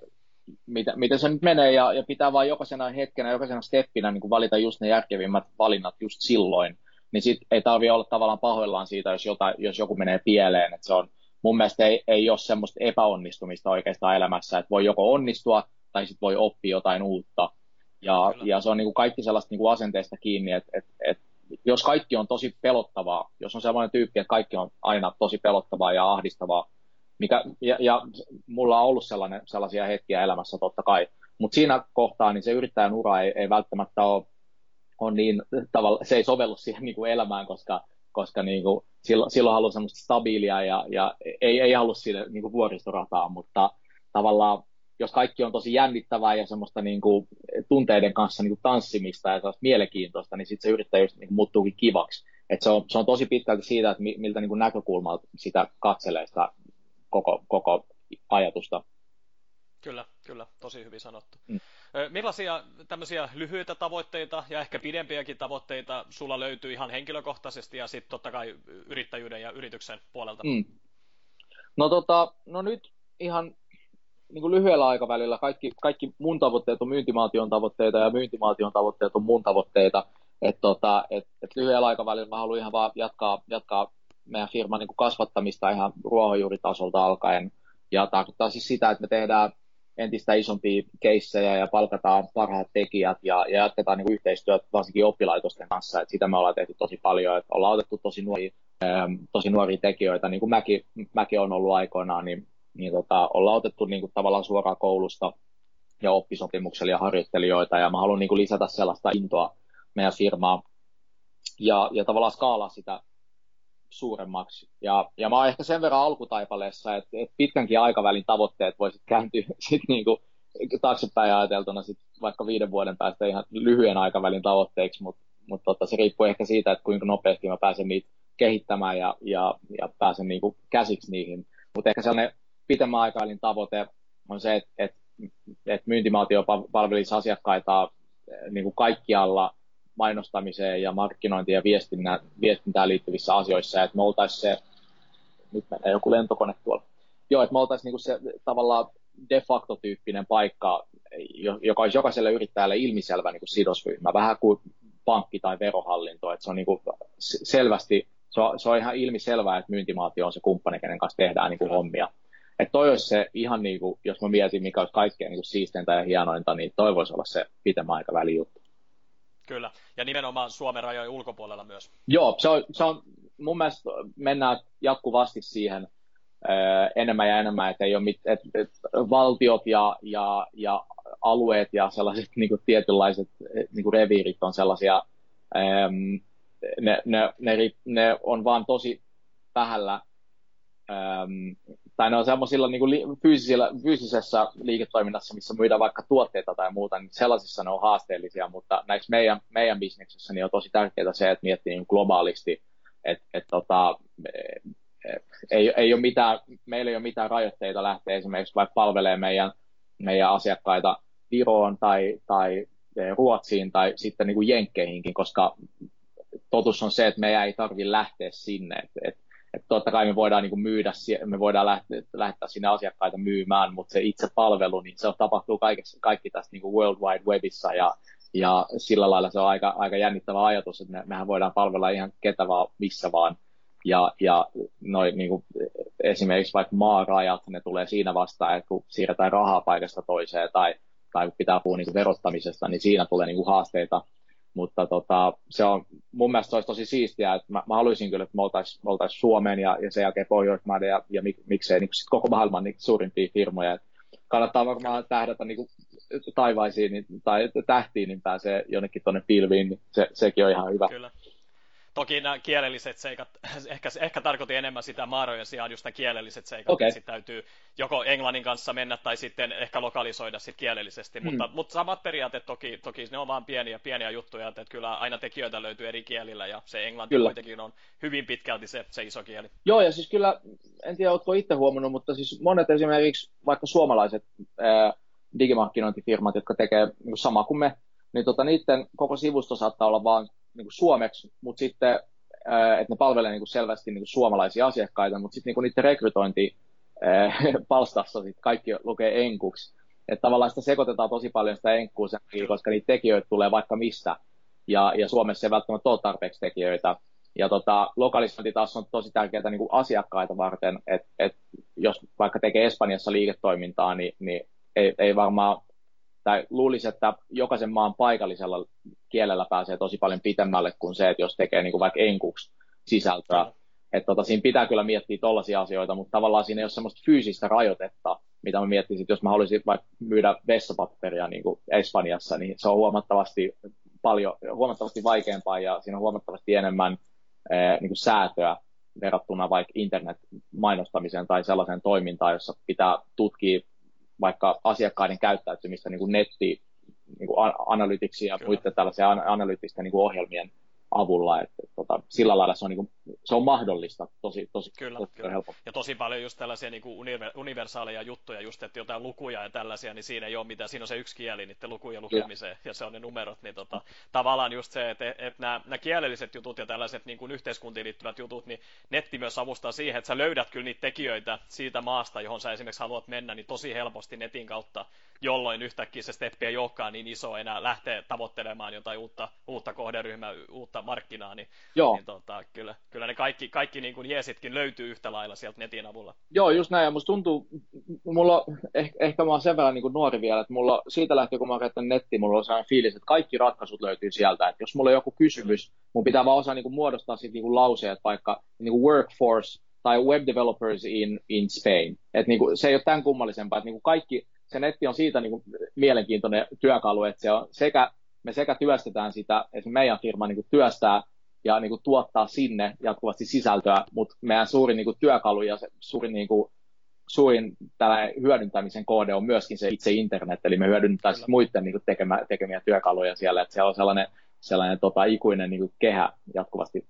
mitä, miten se nyt menee, ja, ja pitää vain jokaisena hetkenä, jokaisena steppinä niin kuin valita just ne järkevimmät valinnat just silloin, niin sit ei tarvitse olla tavallaan pahoillaan siitä, jos, jotain, jos joku menee pieleen. Että se on, mun mielestä ei, ei ole semmoista epäonnistumista oikeastaan elämässä, että voi joko onnistua tai sitten voi oppia jotain uutta. Ja, ja se on niin kuin kaikki sellaista niin kuin asenteesta kiinni, että, että, että jos kaikki on tosi pelottavaa, jos on sellainen tyyppi, että kaikki on aina tosi pelottavaa ja ahdistavaa, mikä, ja, ja mulla on ollut sellainen, sellaisia hetkiä elämässä totta kai, mutta siinä kohtaa niin se yrittäjän ura ei, ei välttämättä ole, on niin tavalla, se ei sovellu siihen niin kuin elämään, koska, koska niin kuin, silloin, silloin haluaa semmoista stabiilia ja, ja ei, ei halua sille niin kuin vuoristorataa, mutta tavallaan jos kaikki on tosi jännittävää ja semmoista niin kuin, tunteiden kanssa niin kuin tanssimista ja mielenkiintoista, niin sitten se yrittäjyys niin kuin, muuttuukin kivaksi. Et se, on, se on tosi pitkälti siitä, että miltä niin kuin näkökulmalta sitä katselee sitä koko, koko ajatusta. Kyllä, kyllä, tosi hyvin sanottu. Mm. Millaisia tämmöisiä lyhyitä tavoitteita ja ehkä pidempiäkin tavoitteita sulla löytyy ihan henkilökohtaisesti ja sitten totta kai yrittäjyyden ja yrityksen puolelta? Mm. No, tota, no nyt ihan niin kuin lyhyellä aikavälillä kaikki, kaikki mun tavoitteet on myyntimaation tavoitteita ja myyntimaation tavoitteet on mun tavoitteita. Et tota, et, et lyhyellä aikavälillä mä haluan ihan vaan jatkaa, jatkaa meidän firman niin kuin kasvattamista ihan ruohonjuuritasolta alkaen. Ja tarkoittaa siis sitä, että me tehdään entistä isompia keissejä ja palkataan parhaat tekijät ja, ja jatketaan niin yhteistyötä varsinkin oppilaitosten kanssa. Et sitä me ollaan tehty tosi paljon, että ollaan otettu tosi nuoria, tosi nuoria tekijöitä, niin kuin mäkin, mäkin on ollut aikoinaan, niin niin tota, ollaan otettu niin kuin, tavallaan suoraan koulusta ja oppisopimuksella ja harjoittelijoita, ja mä haluan niin kuin, lisätä sellaista intoa meidän firmaa ja, ja tavallaan skaalaa sitä suuremmaksi. Ja, ja mä oon ehkä sen verran alkutaipaleessa, että, että pitkänkin aikavälin tavoitteet voisit kääntyä sit niin kuin, taaksepäin ajateltuna sit vaikka viiden vuoden päästä ihan lyhyen aikavälin tavoitteiksi, mutta mut tota, se riippuu ehkä siitä, että kuinka nopeasti mä pääsen niitä kehittämään ja, ja, ja pääsen niinku käsiksi niihin. Mutta ehkä sellainen pitemmän aikavälin tavoite on se, että, että, että myyntimaatio palvelisi asiakkaita eh, niin kuin kaikkialla mainostamiseen ja markkinointiin ja viestinnään, viestintään liittyvissä asioissa, että me oltaisiin se, nyt menee joku lentokone tuolla, joo, että me oltaisiin niin kuin se tavallaan de facto tyyppinen paikka, joka olisi jokaiselle yrittäjälle ilmiselvä niin kuin sidosryhmä, vähän kuin pankki tai verohallinto, että se on niin kuin selvästi, se on, se on ihan ilmiselvää, että myyntimaatio on se kumppani, kenen kanssa tehdään niin kuin hommia. Että toi olisi se ihan niin kuin, jos mä mietin, mikä olisi kaikkein niin siisteintä ja hienointa, niin toi voisi olla se pitemmän aikavälin juttu. Kyllä, ja nimenomaan Suomen rajojen ulkopuolella myös. Joo, se on, se on mun mielestä mennään jatkuvasti siihen äh, enemmän ja enemmän, että ei ole mit, et, et, valtiot ja, ja, ja alueet ja sellaiset niin kuin tietynlaiset niin kuin reviirit on sellaisia, ähm, ne, ne, ne, ne on vaan tosi vähällä ähm, tai ne on semmoisilla niin fyysisellä, fyysisessä liiketoiminnassa, missä myydään vaikka tuotteita tai muuta, niin sellaisissa ne on haasteellisia, mutta näissä meidän, meidän bisneksessä niin on tosi tärkeää se, että miettii niin globaalisti, että et, tota, ei, ei ole mitään, meillä ei ole mitään rajoitteita lähteä esimerkiksi vaikka palvelee meidän, meidän asiakkaita Viroon tai, tai Ruotsiin tai sitten niin kuin Jenkkeihinkin, koska totuus on se, että meidän ei tarvitse lähteä sinne. Et, et, et totta kai me voidaan niin myydä, me voidaan lähteä, lähettää sinne asiakkaita myymään, mutta se itse palvelu, niin se tapahtuu kaikessa, kaikki tässä niin kuin World Wide Webissa ja, ja sillä lailla se on aika, aika jännittävä ajatus, että me, mehän voidaan palvella ihan ketä vaan missä vaan. Ja, ja noi, niin kuin, esimerkiksi vaikka maarajat, ne tulee siinä vastaan, että kun siirretään rahaa paikasta toiseen tai, tai pitää puhua niin kuin verottamisesta, niin siinä tulee niin kuin haasteita. Mutta tota, se on, mun mielestä se olisi tosi siistiä, että mä, mä haluaisin kyllä, että me oltaisiin oltais Suomen ja, ja sen jälkeen Pohjoismaiden ja, ja mik, miksei niin sit koko maailman niin suurimpia firmoja. Et kannattaa varmaan tähdätä niin kuin taivaisiin niin, tai tähtiin, niin pääsee jonnekin tuonne pilviin, niin se, sekin on ihan hyvä. Kyllä. Toki nämä kielelliset seikat, ehkä, ehkä tarkoitin enemmän sitä maarojen sijaan just nämä kielelliset seikat, okay. sitten täytyy joko englannin kanssa mennä tai sitten ehkä lokalisoida sitten kielellisesti, mm. mutta, mutta samat periaatteet toki, toki ne on vaan pieniä, pieniä juttuja, että kyllä aina tekijöitä löytyy eri kielillä ja se englanti kyllä. kuitenkin on hyvin pitkälti se, se iso kieli. Joo ja siis kyllä, en tiedä oletko itse huomannut, mutta siis monet esimerkiksi vaikka suomalaiset ää, digimarkkinointifirmat, jotka tekee niin sama kuin me, niin tota, niiden koko sivusto saattaa olla vaan niin kuin suomeksi, mutta sitten, että ne palvelee niin kuin selvästi niin kuin suomalaisia asiakkaita, mutta sitten niin niiden rekrytointi palstassa sit kaikki lukee enkuksi. Että tavallaan sitä sekoitetaan tosi paljon sitä enkkuu koska niitä tekijöitä tulee vaikka mistä. Ja, ja Suomessa ei välttämättä ole tarpeeksi tekijöitä. Ja tota, lokalisointi taas on tosi tärkeää niin kuin asiakkaita varten, että et jos vaikka tekee Espanjassa liiketoimintaa, niin, niin ei, ei varmaan tai luulisi, että jokaisen maan paikallisella kielellä pääsee tosi paljon pitemmälle kuin se, että jos tekee niin kuin vaikka enkuksi sisältöä. Että tota, siinä pitää kyllä miettiä tollaisia asioita, mutta tavallaan siinä ei ole semmoista fyysistä rajoitetta, mitä mä miettisin, että jos mä haluaisin vaikka myydä vessapaperia niin kuin Espanjassa, niin se on huomattavasti paljon, huomattavasti vaikeampaa ja siinä on huomattavasti enemmän eh, niin kuin säätöä verrattuna vaikka internet-mainostamiseen tai sellaiseen toimintaan, jossa pitää tutkia vaikka asiakkaiden käyttäytymistä niin kuin netti, niin kuin analytiksi ja muiden tällaisia analyyttisten niin kuin ohjelmien avulla. Että, tota, sillä lailla se on, niin kuin, se on mahdollista tosi, tosi, kyllä, tosi kyllä. Helppo. Ja tosi paljon just tällaisia niin kuin universaaleja juttuja, just että jotain lukuja ja tällaisia, niin siinä ei ole mitään, siinä on se yksi kieli niiden lukujen lukemiseen ja, ja se on ne numerot, niin tota, tavallaan just se, että, että nämä, nämä kielelliset jutut ja tällaiset niin kuin yhteiskuntiin liittyvät jutut, niin netti myös avustaa siihen, että sä löydät kyllä niitä tekijöitä siitä maasta, johon sä esimerkiksi haluat mennä, niin tosi helposti netin kautta, jolloin yhtäkkiä se steppi ei olekaan niin iso enää lähteä tavoittelemaan jotain uutta, uutta kohderyhmää, uutta markkinaa, niin, Joo. niin tota, kyllä, kyllä ne kaikki, kaikki niin kuin jeesitkin löytyy yhtä lailla sieltä netin avulla. Joo, just näin, ja musta tuntuu, mulla, ehkä, ehkä mä oon sen verran niin kuin nuori vielä, että mulla siitä lähtien, kun mä oon netti, mulla on sellainen fiilis, että kaikki ratkaisut löytyy sieltä, että jos mulla on joku kysymys, mun pitää vaan osaa niin kuin muodostaa sitten niin kuin lauseet, vaikka niin kuin workforce tai web developers in, in Spain. Et niin kuin, se ei ole tämän kummallisempaa, että niin kuin kaikki, se netti on siitä niin kuin mielenkiintoinen työkalu, että se on sekä, me sekä työstetään sitä, että meidän firma niin kuin työstää ja niin kuin tuottaa sinne jatkuvasti sisältöä, mutta meidän suurin niin kuin työkalu ja se suurin, niin kuin, suurin hyödyntämisen koode on myöskin se itse internet, eli me hyödynnetään siis muiden niin kuin tekemä, tekemiä työkaluja siellä, että siellä on sellainen, sellainen tota, ikuinen niin kuin kehä jatkuvasti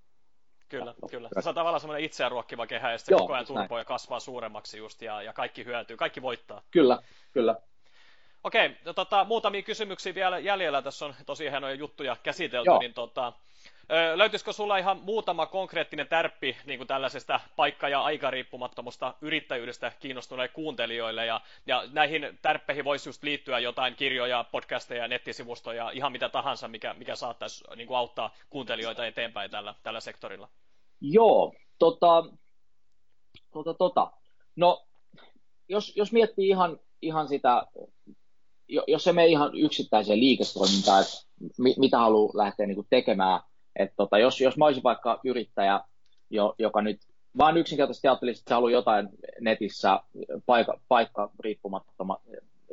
Kyllä, kyllä. Se on tavallaan semmoinen itseään ruokkiva kehä, ja sitten koko ajan turpoo ja kasvaa suuremmaksi just, ja, ja kaikki hyötyy, kaikki voittaa. Kyllä, kyllä. Okei, no, tota, muutamia kysymyksiä vielä jäljellä. Tässä on tosi hienoja juttuja käsitelty, Joo. niin tota, Löytyisikö sulla ihan muutama konkreettinen tärppi niin kuin tällaisesta paikka- ja aikariippumattomasta yrittäjyydestä kiinnostuneille kuuntelijoille, ja, ja näihin tärppeihin voisi just liittyä jotain kirjoja, podcasteja, nettisivustoja, ihan mitä tahansa, mikä, mikä saattaisi niin kuin auttaa kuuntelijoita eteenpäin tällä, tällä sektorilla? Joo, tota, tota, tota. No, jos, jos miettii ihan, ihan sitä, jos se menee ihan yksittäiseen liiketoimintaan, että mitä haluaa lähteä niin kuin tekemään, että tota, jos, jos mä olisin vaikka yrittäjä, jo, joka nyt vaan yksinkertaisesti ajattelisi, että se haluaa jotain netissä paikka, paikka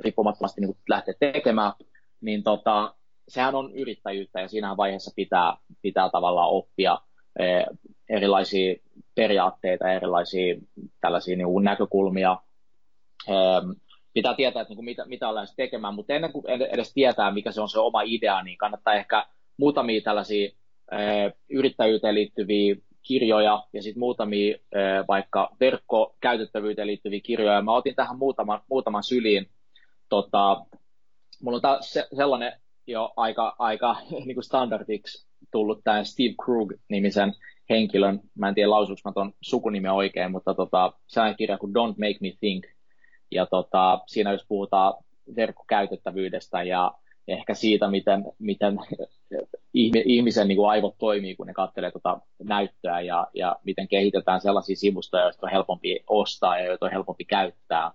riippumattomasti niin lähteä tekemään, niin tota, sehän on yrittäjyyttä ja siinä vaiheessa pitää, pitää tavallaan oppia eh, erilaisia periaatteita, erilaisia tällaisia niin kuin näkökulmia. Pitää tietää, että niin kuin mitä, mitä ollaan tekemään, mutta ennen kuin edes tietää, mikä se on se oma idea, niin kannattaa ehkä muutamia tällaisia yrittäjyyteen liittyviä kirjoja ja sitten muutamia vaikka verkkokäytettävyyteen liittyviä kirjoja. Mä otin tähän muutaman, muutaman syliin. Tota, mulla on taas se, sellainen jo aika, aika niin kuin standardiksi tullut tämä Steve Krug-nimisen henkilön, mä en tiedä lausuuko mä ton sukunimen oikein, mutta tota, sellainen kirja kuin Don't Make Me Think, ja tota, siinä jos puhutaan verkkokäytettävyydestä ja ehkä siitä, miten, miten ihmisen niin kuin aivot toimii, kun ne katselee tuota näyttöä ja, ja miten kehitetään sellaisia sivustoja, joista on helpompi ostaa ja joita on helpompi käyttää.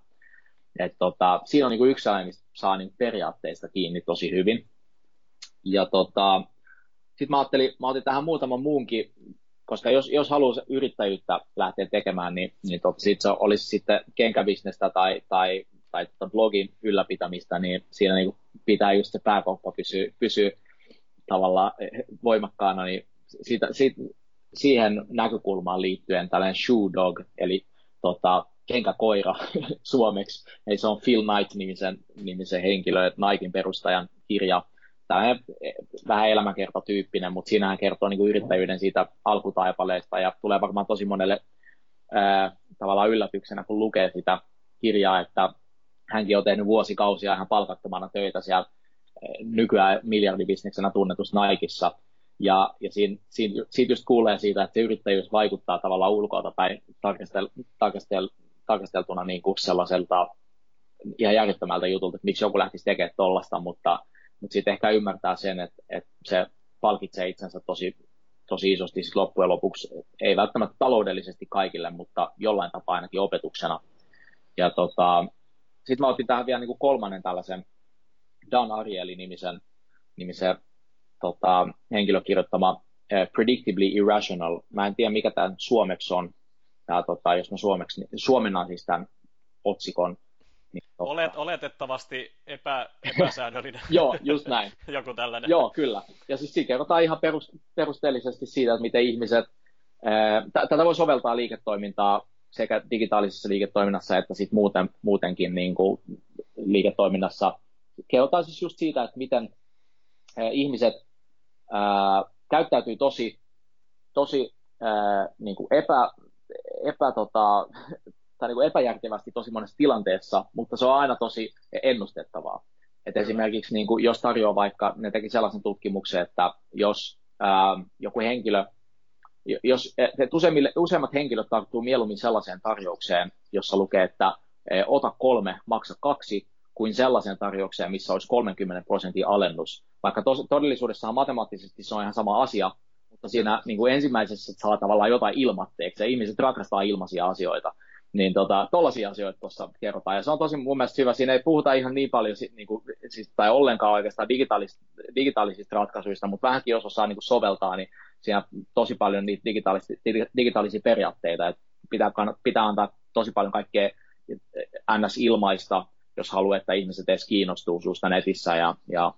Et tota, siinä on niin kuin yksi sellainen, mistä saa niin periaatteista kiinni tosi hyvin. Ja tota, sitten mä mä otin tähän muutaman muunkin, koska jos, jos haluaa yrittäjyyttä lähteä tekemään, niin, niin tot, sit se olisi sitten kenkäbisnestä tai, tai, tai tota blogin ylläpitämistä, niin siinä niin pitää just se pääkoppa pysyä, pysyä tavallaan voimakkaana, niin siitä, siitä, siihen näkökulmaan liittyen tällainen shoe dog, eli tota, kenkäkoira suomeksi, eli se on Phil Knight-nimisen nimisen henkilö, Nikein perustajan kirja, tällainen vähän elämänkertatyyppinen, mutta siinä hän kertoo niin kuin yrittäjyyden siitä alkutaipaleesta ja tulee varmaan tosi monelle ää, tavallaan yllätyksenä, kun lukee sitä kirjaa, että hänkin on tehnyt vuosikausia ihan palkattomana töitä siellä nykyään miljardibisneksenä tunnetussa Nikeissa. Ja, ja siinä, siinä, siitä just kuulee siitä, että se yrittäjyys vaikuttaa tavallaan ulkoa päin tarkastel, tarkastel, tarkasteltuna niin kuin sellaiselta ihan järjettömältä jutulta, että miksi joku lähtisi tekemään tuollaista, mutta mutta sitten ehkä ymmärtää sen, että, että se palkitsee itsensä tosi, tosi isosti sit loppujen lopuksi, ei välttämättä taloudellisesti kaikille, mutta jollain tapaa ainakin opetuksena. Ja tota, sitten mä otin tähän vielä niin kuin kolmannen tällaisen Dan Ariely-nimisen nimisen, tota, henkilökirjoittama uh, Predictably Irrational. Mä en tiedä, mikä tämä suomeksi on. Tää, tota, jos mä suomeksi, suomennan siis tämän otsikon, niin Olet, oletettavasti epä, epäsäännöllinen. Joo, just näin. Joku tällainen. Joo, kyllä. Ja siis siinä kerrotaan ihan perus, perusteellisesti siitä, että miten ihmiset, ää, tätä voi soveltaa liiketoimintaa sekä digitaalisessa liiketoiminnassa että sit muuten, muutenkin niin kuin liiketoiminnassa. Kerrotaan siis just siitä, että miten ää, ihmiset ää, käyttäytyy tosi, tosi ää, niin kuin epä, epä tota, tai niin kuin epäjärkevästi tosi monessa tilanteessa, mutta se on aina tosi ennustettavaa. Et esimerkiksi niin kuin, jos tarjoaa vaikka, ne teki sellaisen tutkimuksen, että jos ää, joku henkilö, jos et useimmat henkilöt tarttuu mieluummin sellaiseen tarjoukseen, jossa lukee, että e, ota kolme, maksa kaksi, kuin sellaiseen tarjoukseen, missä olisi 30 prosentin alennus. Vaikka tos, todellisuudessahan matemaattisesti se on ihan sama asia, mutta siinä niin kuin ensimmäisessä saa tavallaan jotain ilmatteeksi, ja ihmiset rakastaa ilmaisia asioita. Niin tota, tollaisia asioita tuossa kerrotaan. Ja se on tosi mun mielestä hyvä. Siinä ei puhuta ihan niin paljon niin kuin, siis, tai ollenkaan oikeastaan digitaalis, digitaalisista ratkaisuista, mutta vähänkin jos osaa niin kuin soveltaa, niin siinä tosi paljon niitä digitaalisia, digitaalisia periaatteita. Että pitää, pitää antaa tosi paljon kaikkea NS-ilmaista, jos haluaa, että ihmiset edes kiinnostuu susta netissä. Ja, ja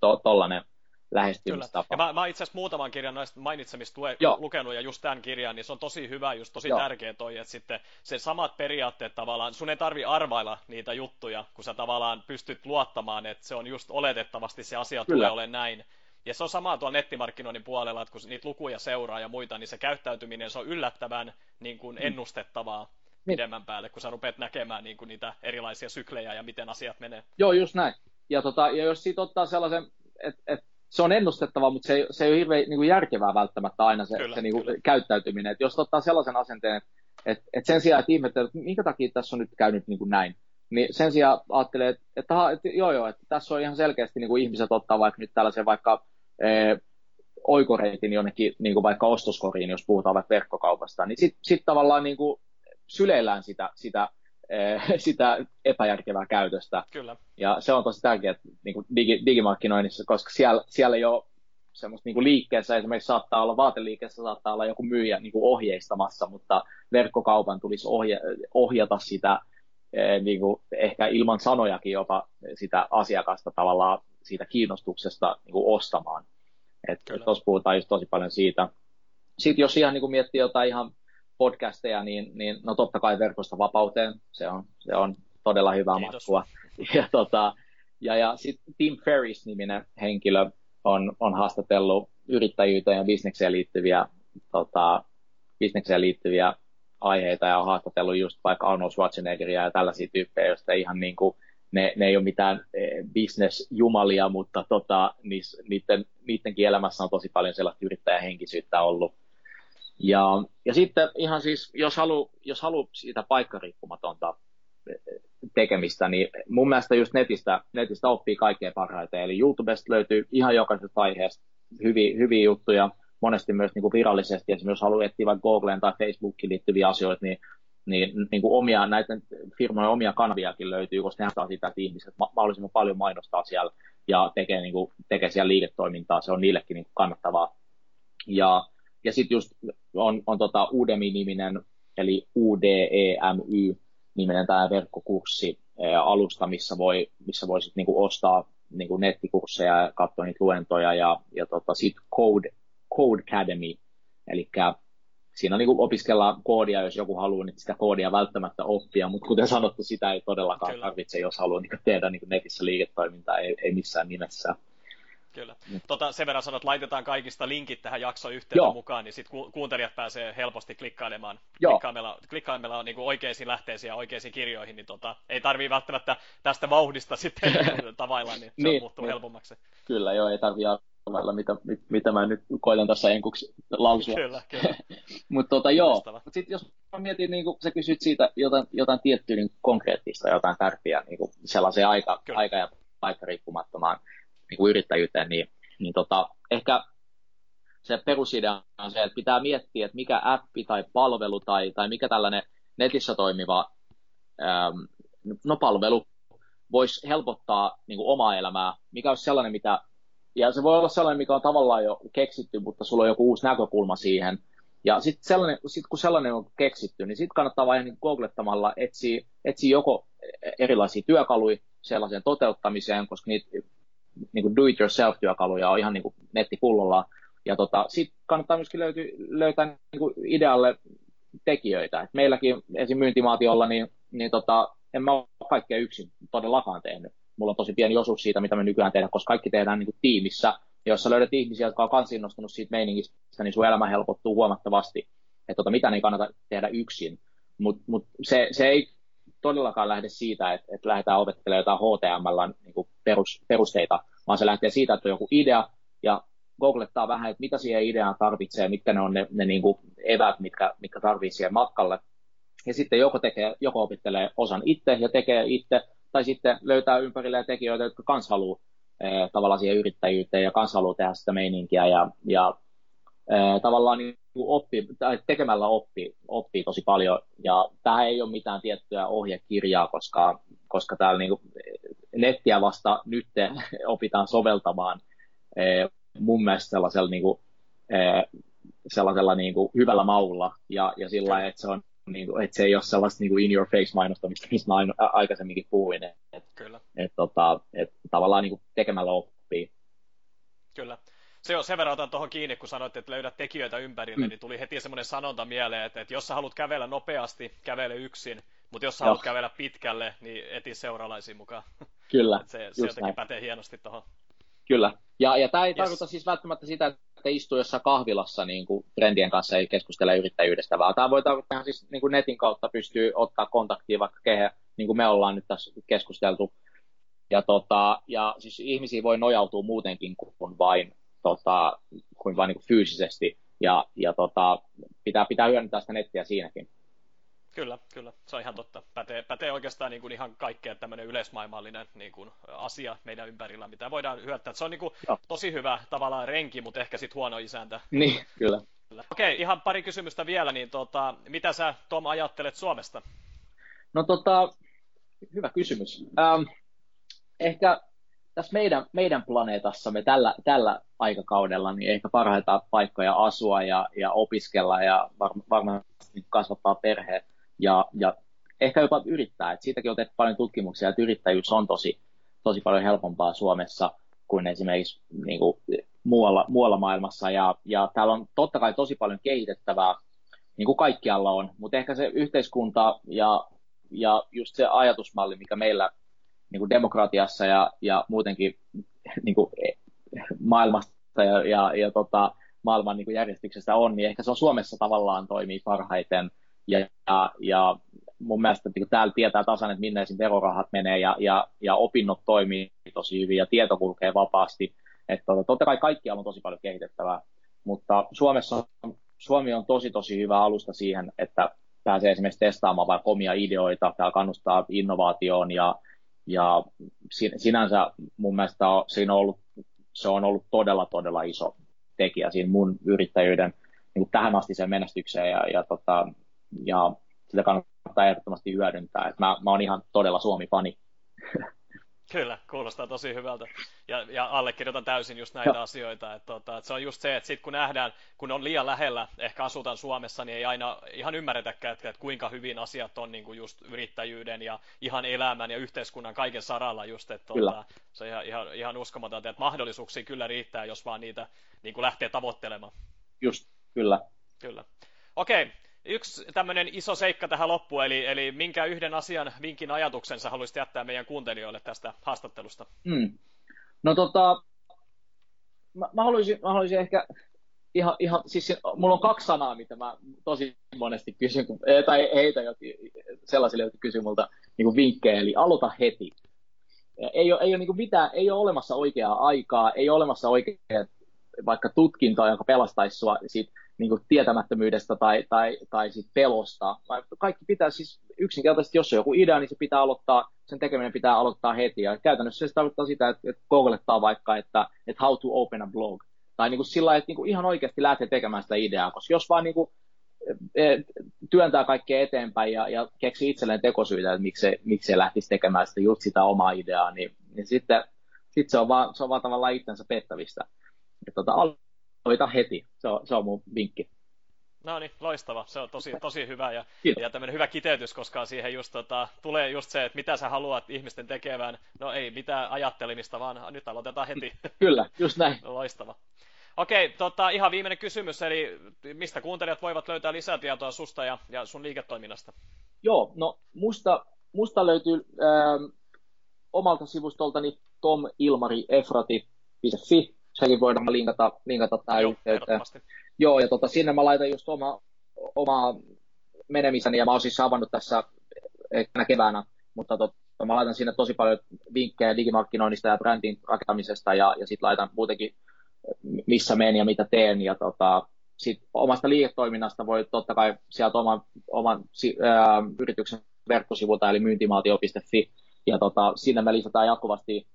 to, tollainen lähestymistapa. Kyllä. Ja mä, mä itse asiassa muutaman kirjan noista mainitsemista lue, lukenut ja just tämän kirjan, niin se on tosi hyvä, just tosi Joo. tärkeä toi, että sitten se samat periaatteet tavallaan, sun ei tarvi arvailla niitä juttuja, kun sä tavallaan pystyt luottamaan, että se on just oletettavasti se asia Kyllä. tulee olemaan näin. Ja se on sama tuolla nettimarkkinoinnin puolella, että kun niitä lukuja seuraa ja muita, niin se käyttäytyminen se on yllättävän niin kuin mm. ennustettavaa niin. pidemmän päälle, kun sä rupeat näkemään niin kuin niitä erilaisia syklejä ja miten asiat menee. Joo, just näin. Ja, tota, ja jos siitä ottaa sellaisen, että et se on ennustettava, mutta se ei, se ei ole hirveän niin kuin järkevää välttämättä aina se, kyllä, se niin kuin käyttäytyminen. Et jos ottaa sellaisen asenteen, että et, et sen sijaan, että ihmettelee, että minkä takia tässä on nyt käynyt niin kuin näin, niin sen sijaan ajattelee, että, että, että joo joo, että tässä on ihan selkeästi niin kuin ihmiset ottaa vaikka nyt tällaisen vaikka e, oikoreitin jonnekin niin kuin vaikka ostoskoriin, jos puhutaan vaikka verkkokaupasta, niin sitten sit tavallaan niin kuin syleillään sitä, sitä sitä epäjärkevää käytöstä. Kyllä. Ja se on tosi tärkeää niin kuin digi, digimarkkinoinnissa, koska siellä, siellä jo semmoista niin kuin liikkeessä, esimerkiksi saattaa olla, vaateliikkeessä saattaa olla joku myyjä niin kuin ohjeistamassa, mutta verkkokaupan tulisi ohja, ohjata sitä eh, niin kuin ehkä ilman sanojakin jopa sitä asiakasta tavallaan siitä kiinnostuksesta niin kuin ostamaan. Että tuossa puhutaan just tosi paljon siitä. Sitten jos ihan niin kuin miettii jotain ihan podcasteja, niin, niin no totta kai verkosta vapauteen, se on, se on todella hyvää Kiitos. matkua. Ja, tota, ja, ja sitten Tim Ferris-niminen henkilö on, on haastatellut yrittäjyyteen ja bisnekseen liittyviä tota, bisnekseen liittyviä aiheita ja on haastatellut just vaikka Arnold Schwarzeneggeria ja tällaisia tyyppejä, joista ihan niin kuin, ne, ne ei ole mitään eh, bisnesjumalia, mutta tota, niiden, niidenkin elämässä on tosi paljon sellaista yrittäjähenkisyyttä ollut. Ja, ja sitten ihan siis, jos haluaa jos halu siitä paikkariippumatonta eh, tekemistä, niin mun mielestä just netistä, netistä oppii kaikkein parhaiten. Eli YouTubesta löytyy ihan jokaisesta aiheesta hyviä, hyviä juttuja, monesti myös niin kuin virallisesti, esimerkiksi jos haluaa etsiä vaikka Googleen tai Facebookiin liittyviä asioita, niin, niin, niin kuin omia, näiden firmojen omia kanaviakin löytyy, koska ne sitä, että ihmiset mahdollisimman paljon mainostaa siellä ja tekee, niin kuin, tekee siellä liiketoimintaa, se on niillekin niin kuin kannattavaa. Ja, ja sitten just on, on tota Udemy-niminen, eli UDEMY, niminen tämä verkkokurssi alusta, missä voi, missä voi sit niinku ostaa niinku nettikursseja ja katsoa niitä luentoja ja, ja tota, sitten Code, Code Academy, eli siinä niinku opiskellaan koodia, jos joku haluaa niin sitä koodia välttämättä oppia, mutta kuten sanottu, sitä ei todellakaan Kyllä. tarvitse, jos haluaa niinku tehdä niinku netissä liiketoimintaa, ei, ei missään nimessä. Kyllä. Tota, sen verran sanot, että laitetaan kaikista linkit tähän jakson yhteyteen mukaan, niin sitten ku- kuuntelijat pääsee helposti klikkailemaan. Joo. Klikkaamalla, klikkaamalla niin kuin oikeisiin lähteisiin ja oikeisiin kirjoihin, niin tota, ei tarvii välttämättä tästä vauhdista sitten tavailla, niin se niin, muuttuu niin. helpommaksi. Kyllä, joo, ei tarvii arvailla, mitä, mit, mitä mä nyt koitan tässä enkuksi lausua. kyllä, kyllä. Mutta tota, joo, Mut sitten jos mä mietin, niin kuin sä kysyt siitä jotain, jotain tiettyä niin konkreettista, jotain tärkeää, niin sellaiseen aika, aika- ja paikkariippumattomaan niin kuin yrittäjyyteen, niin, niin tota, ehkä se perusidea on se, että pitää miettiä, että mikä appi tai palvelu tai, tai mikä tällainen netissä toimiva ähm, no, palvelu voisi helpottaa niin kuin omaa elämää, mikä olisi sellainen, mitä, ja se voi olla sellainen, mikä on tavallaan jo keksitty, mutta sulla on joku uusi näkökulma siihen, ja sitten sit kun sellainen on keksitty, niin sitten kannattaa vain niin googlettamalla etsiä, etsiä joko erilaisia työkaluja sellaiseen toteuttamiseen, koska niitä niin kuin do-it-yourself-työkaluja on ihan niin kuin nettipullolla. Ja tota, sitten kannattaa myöskin löytyä, löytää niin kuin idealle tekijöitä. Et meilläkin esim. myyntimaatiolla, niin, niin tota, en mä ole kaikkea yksin todellakaan tehnyt. Mulla on tosi pieni osuus siitä, mitä me nykyään tehdään, koska kaikki tehdään niin kuin tiimissä. Ja jos sä löydät ihmisiä, jotka on kans innostunut siitä meiningistä, niin sun elämä helpottuu huomattavasti. Että tota, mitä ei kannata tehdä yksin. Mutta mut se, se ei todellakaan lähde siitä, että, että lähdetään opettelemaan jotain HTML niin perus, perusteita, vaan se lähtee siitä, että on joku idea ja googlettaa vähän, että mitä siihen ideaan tarvitsee, mitkä ne on ne, ne niin kuin evät, mitkä, mitkä tarvitsee siihen matkalle. Ja sitten joko, tekee, joko opettelee osan itse ja tekee itse, tai sitten löytää ympärille tekijöitä, jotka kans haluaa eh, tavallaan siihen yrittäjyyteen ja kans haluaa tehdä sitä meininkiä ja, ja eh, tavallaan niin oppi, tai tekemällä oppi, oppii tosi paljon. Ja tähän ei ole mitään tiettyä ohjekirjaa, koska, koska täällä niin kuin nettiä vasta nyt opitaan soveltamaan eh, mun mielestä sellaisella, niin kuin, eh, sellaisella niin kuin hyvällä maulla ja, ja sillä lailla, että se on niin kuin, että se ei ole sellaista niin kuin in your face mainostamista, mistä mä aikaisemminkin puhuin. Että Kyllä. Et, tota, et, tavallaan niin kuin tekemällä oppii. Se on sen verran otan tuohon kiinni, kun sanoit, että löydät tekijöitä ympärille, mm. niin tuli heti semmoinen sanonta mieleen, että, että jos sä haluat kävellä nopeasti, kävele yksin, mutta jos sä haluat kävellä pitkälle, niin eti seuralaisia mukaan. Kyllä, se, se jotenkin näin. pätee hienosti tuohon. Kyllä, ja, ja tämä ei yes. tarkoita siis välttämättä sitä, että istuu jossain kahvilassa niin kuin trendien kanssa ei keskustele yrittäjyydestä, vaan tämä voi tarkoittaa siis niin kuin netin kautta pystyy ottaa kontaktia vaikka kehen, niin kuin me ollaan nyt tässä keskusteltu. Ja, tota, ja siis ihmisiä voi nojautua muutenkin kuin vain tota, kuin vain niin kuin fyysisesti. Ja, ja tota, pitää, pitää hyödyntää sitä nettiä siinäkin. Kyllä, kyllä. Se on ihan totta. Pätee, pätee oikeastaan niin kuin ihan kaikkea tämmöinen yleismaailmallinen niin kuin asia meidän ympärillä, mitä voidaan hyödyntää. Se on niin kuin tosi hyvä tavallaan renki, mutta ehkä sitten huono isäntä. Niin, kyllä. Okei, ihan pari kysymystä vielä. Niin tota, mitä sä, Tom, ajattelet Suomesta? No tota, hyvä kysymys. Ähm, ehkä tässä meidän, meidän planeetassamme tällä, tällä aikakaudella niin ehkä parhaita paikkoja asua ja, ja opiskella ja var, varmaan kasvattaa perhe ja, ja ehkä jopa yrittää. Et siitäkin on tehty paljon tutkimuksia, että yrittäjyys on tosi, tosi paljon helpompaa Suomessa kuin esimerkiksi niin kuin muualla, muualla maailmassa. Ja, ja täällä on totta kai tosi paljon kehitettävää, niin kuin kaikkialla on, mutta ehkä se yhteiskunta ja, ja just se ajatusmalli, mikä meillä niin kuin demokratiassa ja, ja muutenkin niin kuin maailmasta ja, ja, ja tota, maailman niin kuin järjestyksestä on, niin ehkä se on Suomessa tavallaan toimii parhaiten. Ja, ja, ja mun mielestä niin täällä tietää tasan, että minne esim. verorahat menee ja, ja, ja opinnot toimii tosi hyvin ja tieto kulkee vapaasti. Että tota, totta kai kaikkialla on tosi paljon kehitettävää, mutta Suomessa Suomi on tosi tosi hyvä alusta siihen, että pääsee esimerkiksi testaamaan vaikka omia ideoita, täällä kannustaa innovaatioon ja, ja sinänsä mun mielestä on, siinä on ollut, se on ollut todella todella iso tekijä siinä mun yrittäjyyden niin tähän asti sen menestykseen ja, ja, tota, ja sitä kannattaa ehdottomasti hyödyntää. Et mä, mä oon ihan todella Suomi-fani. Kyllä, kuulostaa tosi hyvältä. Ja, ja allekirjoitan täysin just näitä Joo. asioita. Että, tota, että se on just se, että sit kun nähdään, kun on liian lähellä, ehkä asutaan Suomessa, niin ei aina ihan ymmärretäkään, että, että kuinka hyvin asiat on niin kuin just yrittäjyyden ja ihan elämän ja yhteiskunnan kaiken saralla just, että tota, se on ihan, ihan, ihan uskomatonta, että mahdollisuuksia kyllä riittää, jos vaan niitä niin kuin lähtee tavoittelemaan. Just, kyllä. Kyllä. Okei, Yksi tämmöinen iso seikka tähän loppuun, eli, eli minkä yhden asian, vinkin ajatuksen sä haluaisit jättää meidän kuuntelijoille tästä haastattelusta? Mm. No tota, mä, mä, haluaisin, mä haluaisin ehkä ihan, ihan, siis mulla on kaksi sanaa, mitä mä tosi monesti kysyn, tai heitä sellaisille, jotka kysyy multa niin vinkkejä, eli aloita heti. Ei ole, ei ole niin mitään, ei ole olemassa oikeaa aikaa, ei ole olemassa oikeaa vaikka tutkintoa, joka pelastaisi sua siitä niin kuin tietämättömyydestä tai, tai, tai sit pelosta. Kaikki pitää siis yksinkertaisesti, jos on joku idea, niin se pitää aloittaa, sen tekeminen pitää aloittaa heti. Ja käytännössä se tarkoittaa sitä, että, että googlettaa vaikka, että, että how to open a blog. Tai niin kuin sillä että niin kuin ihan oikeasti lähtee tekemään sitä ideaa, koska jos vaan niin kuin, e, työntää kaikkea eteenpäin ja, ja keksii itselleen tekosyitä, että miksi se, miksi se lähtisi tekemään sitä just sitä omaa ideaa, niin, niin sitten sit se, on vaan, se on vaan tavallaan itsensä pettävistä. Ja tota, aloita heti. Se on, se on mun vinkki. No niin, loistava. Se on tosi, tosi hyvä ja, ja tämmöinen hyvä kiteytys, koska siihen just tota, tulee just se, että mitä sä haluat ihmisten tekevän. No ei mitään ajattelemista, vaan nyt aloitetaan heti. Kyllä, just näin. Loistava. Okei, tota, ihan viimeinen kysymys, eli mistä kuuntelijat voivat löytää lisätietoa susta ja, ja sun liiketoiminnasta? Joo, no musta, musta löytyy ähm, omalta sivustoltani tomilmariefrati.fi, sekin voidaan linkata, linkata tähän Joo, yhteyteen. Joo, ja tota, sinne mä laitan just oma, oma menemisäni, ja mä oon siis avannut tässä tänä keväänä, mutta tota, mä laitan sinne tosi paljon vinkkejä digimarkkinoinnista ja brändin rakentamisesta, ja, ja sitten laitan muutenkin, missä menen ja mitä teen, ja tota, sit omasta liiketoiminnasta voi totta kai sieltä oman, oman ää, yrityksen verkkosivulta, eli myyntimaatio.fi, ja tota, sinne me lisätään jatkuvasti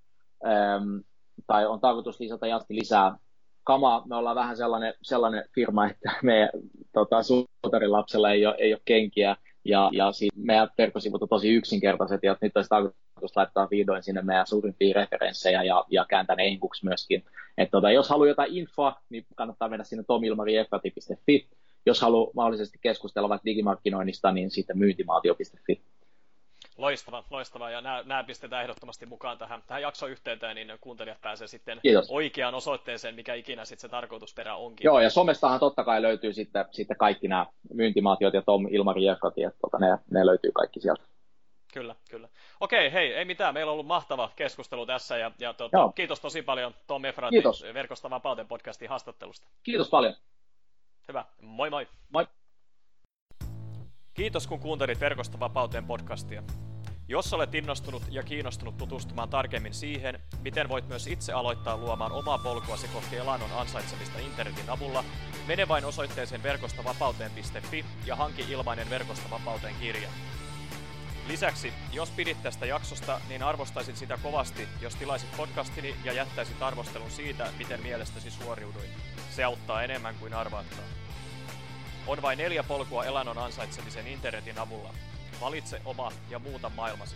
tai on tarkoitus lisätä jatkuvasti lisää kamaa. Me ollaan vähän sellainen, sellainen firma, että meidän tota, lapsella ei ole, ei ole kenkiä, ja, ja siitä meidän verkkosivut on tosi yksinkertaiset, ja nyt olisi tarkoitus laittaa vihdoin sinne meidän suurimpia referenssejä ja, ja kääntää ne enkuksi myöskin. Et tota, jos haluaa jotain infoa, niin kannattaa mennä sinne tomilmarieffati.fi. Jos haluaa mahdollisesti keskustella vaikka digimarkkinoinnista, niin sitten myyntimaatio.fi. Loistava, loistava. Ja nämä, nämä pistetään ehdottomasti mukaan tähän, tähän jaksoyhteyteen, niin kuuntelijat pääsee sitten Kiitos. oikeaan osoitteeseen, mikä ikinä sitten se tarkoitusperä onkin. Joo, ja somestahan totta kai löytyy sitten, sitten kaikki nämä myyntimaatiot ja Tom Ilmari Jeffrati, että tota, ne, ne löytyy kaikki sieltä. Kyllä, kyllä. Okei, hei, ei mitään. Meillä on ollut mahtava keskustelu tässä ja, ja tuota, kiitos tosi paljon Tom Efrati Verkosta Vapauten podcastin haastattelusta. Kiitos paljon. Hyvä, moi moi. Moi. Kiitos kun kuuntelit Verkosta Vapauteen podcastia. Jos olet innostunut ja kiinnostunut tutustumaan tarkemmin siihen, miten voit myös itse aloittaa luomaan omaa polkuasi kohti elannon ansaitsemista internetin avulla, mene vain osoitteeseen verkostavapauteen.fi ja hanki ilmainen Verkosta Vapauteen kirja. Lisäksi, jos pidit tästä jaksosta, niin arvostaisin sitä kovasti, jos tilaisit podcastini ja jättäisit arvostelun siitä, miten mielestäsi suoriuduin. Se auttaa enemmän kuin arvaatkaan. On vain neljä polkua elannon ansaitsemisen internetin avulla. Valitse oma ja muuta maailmasi.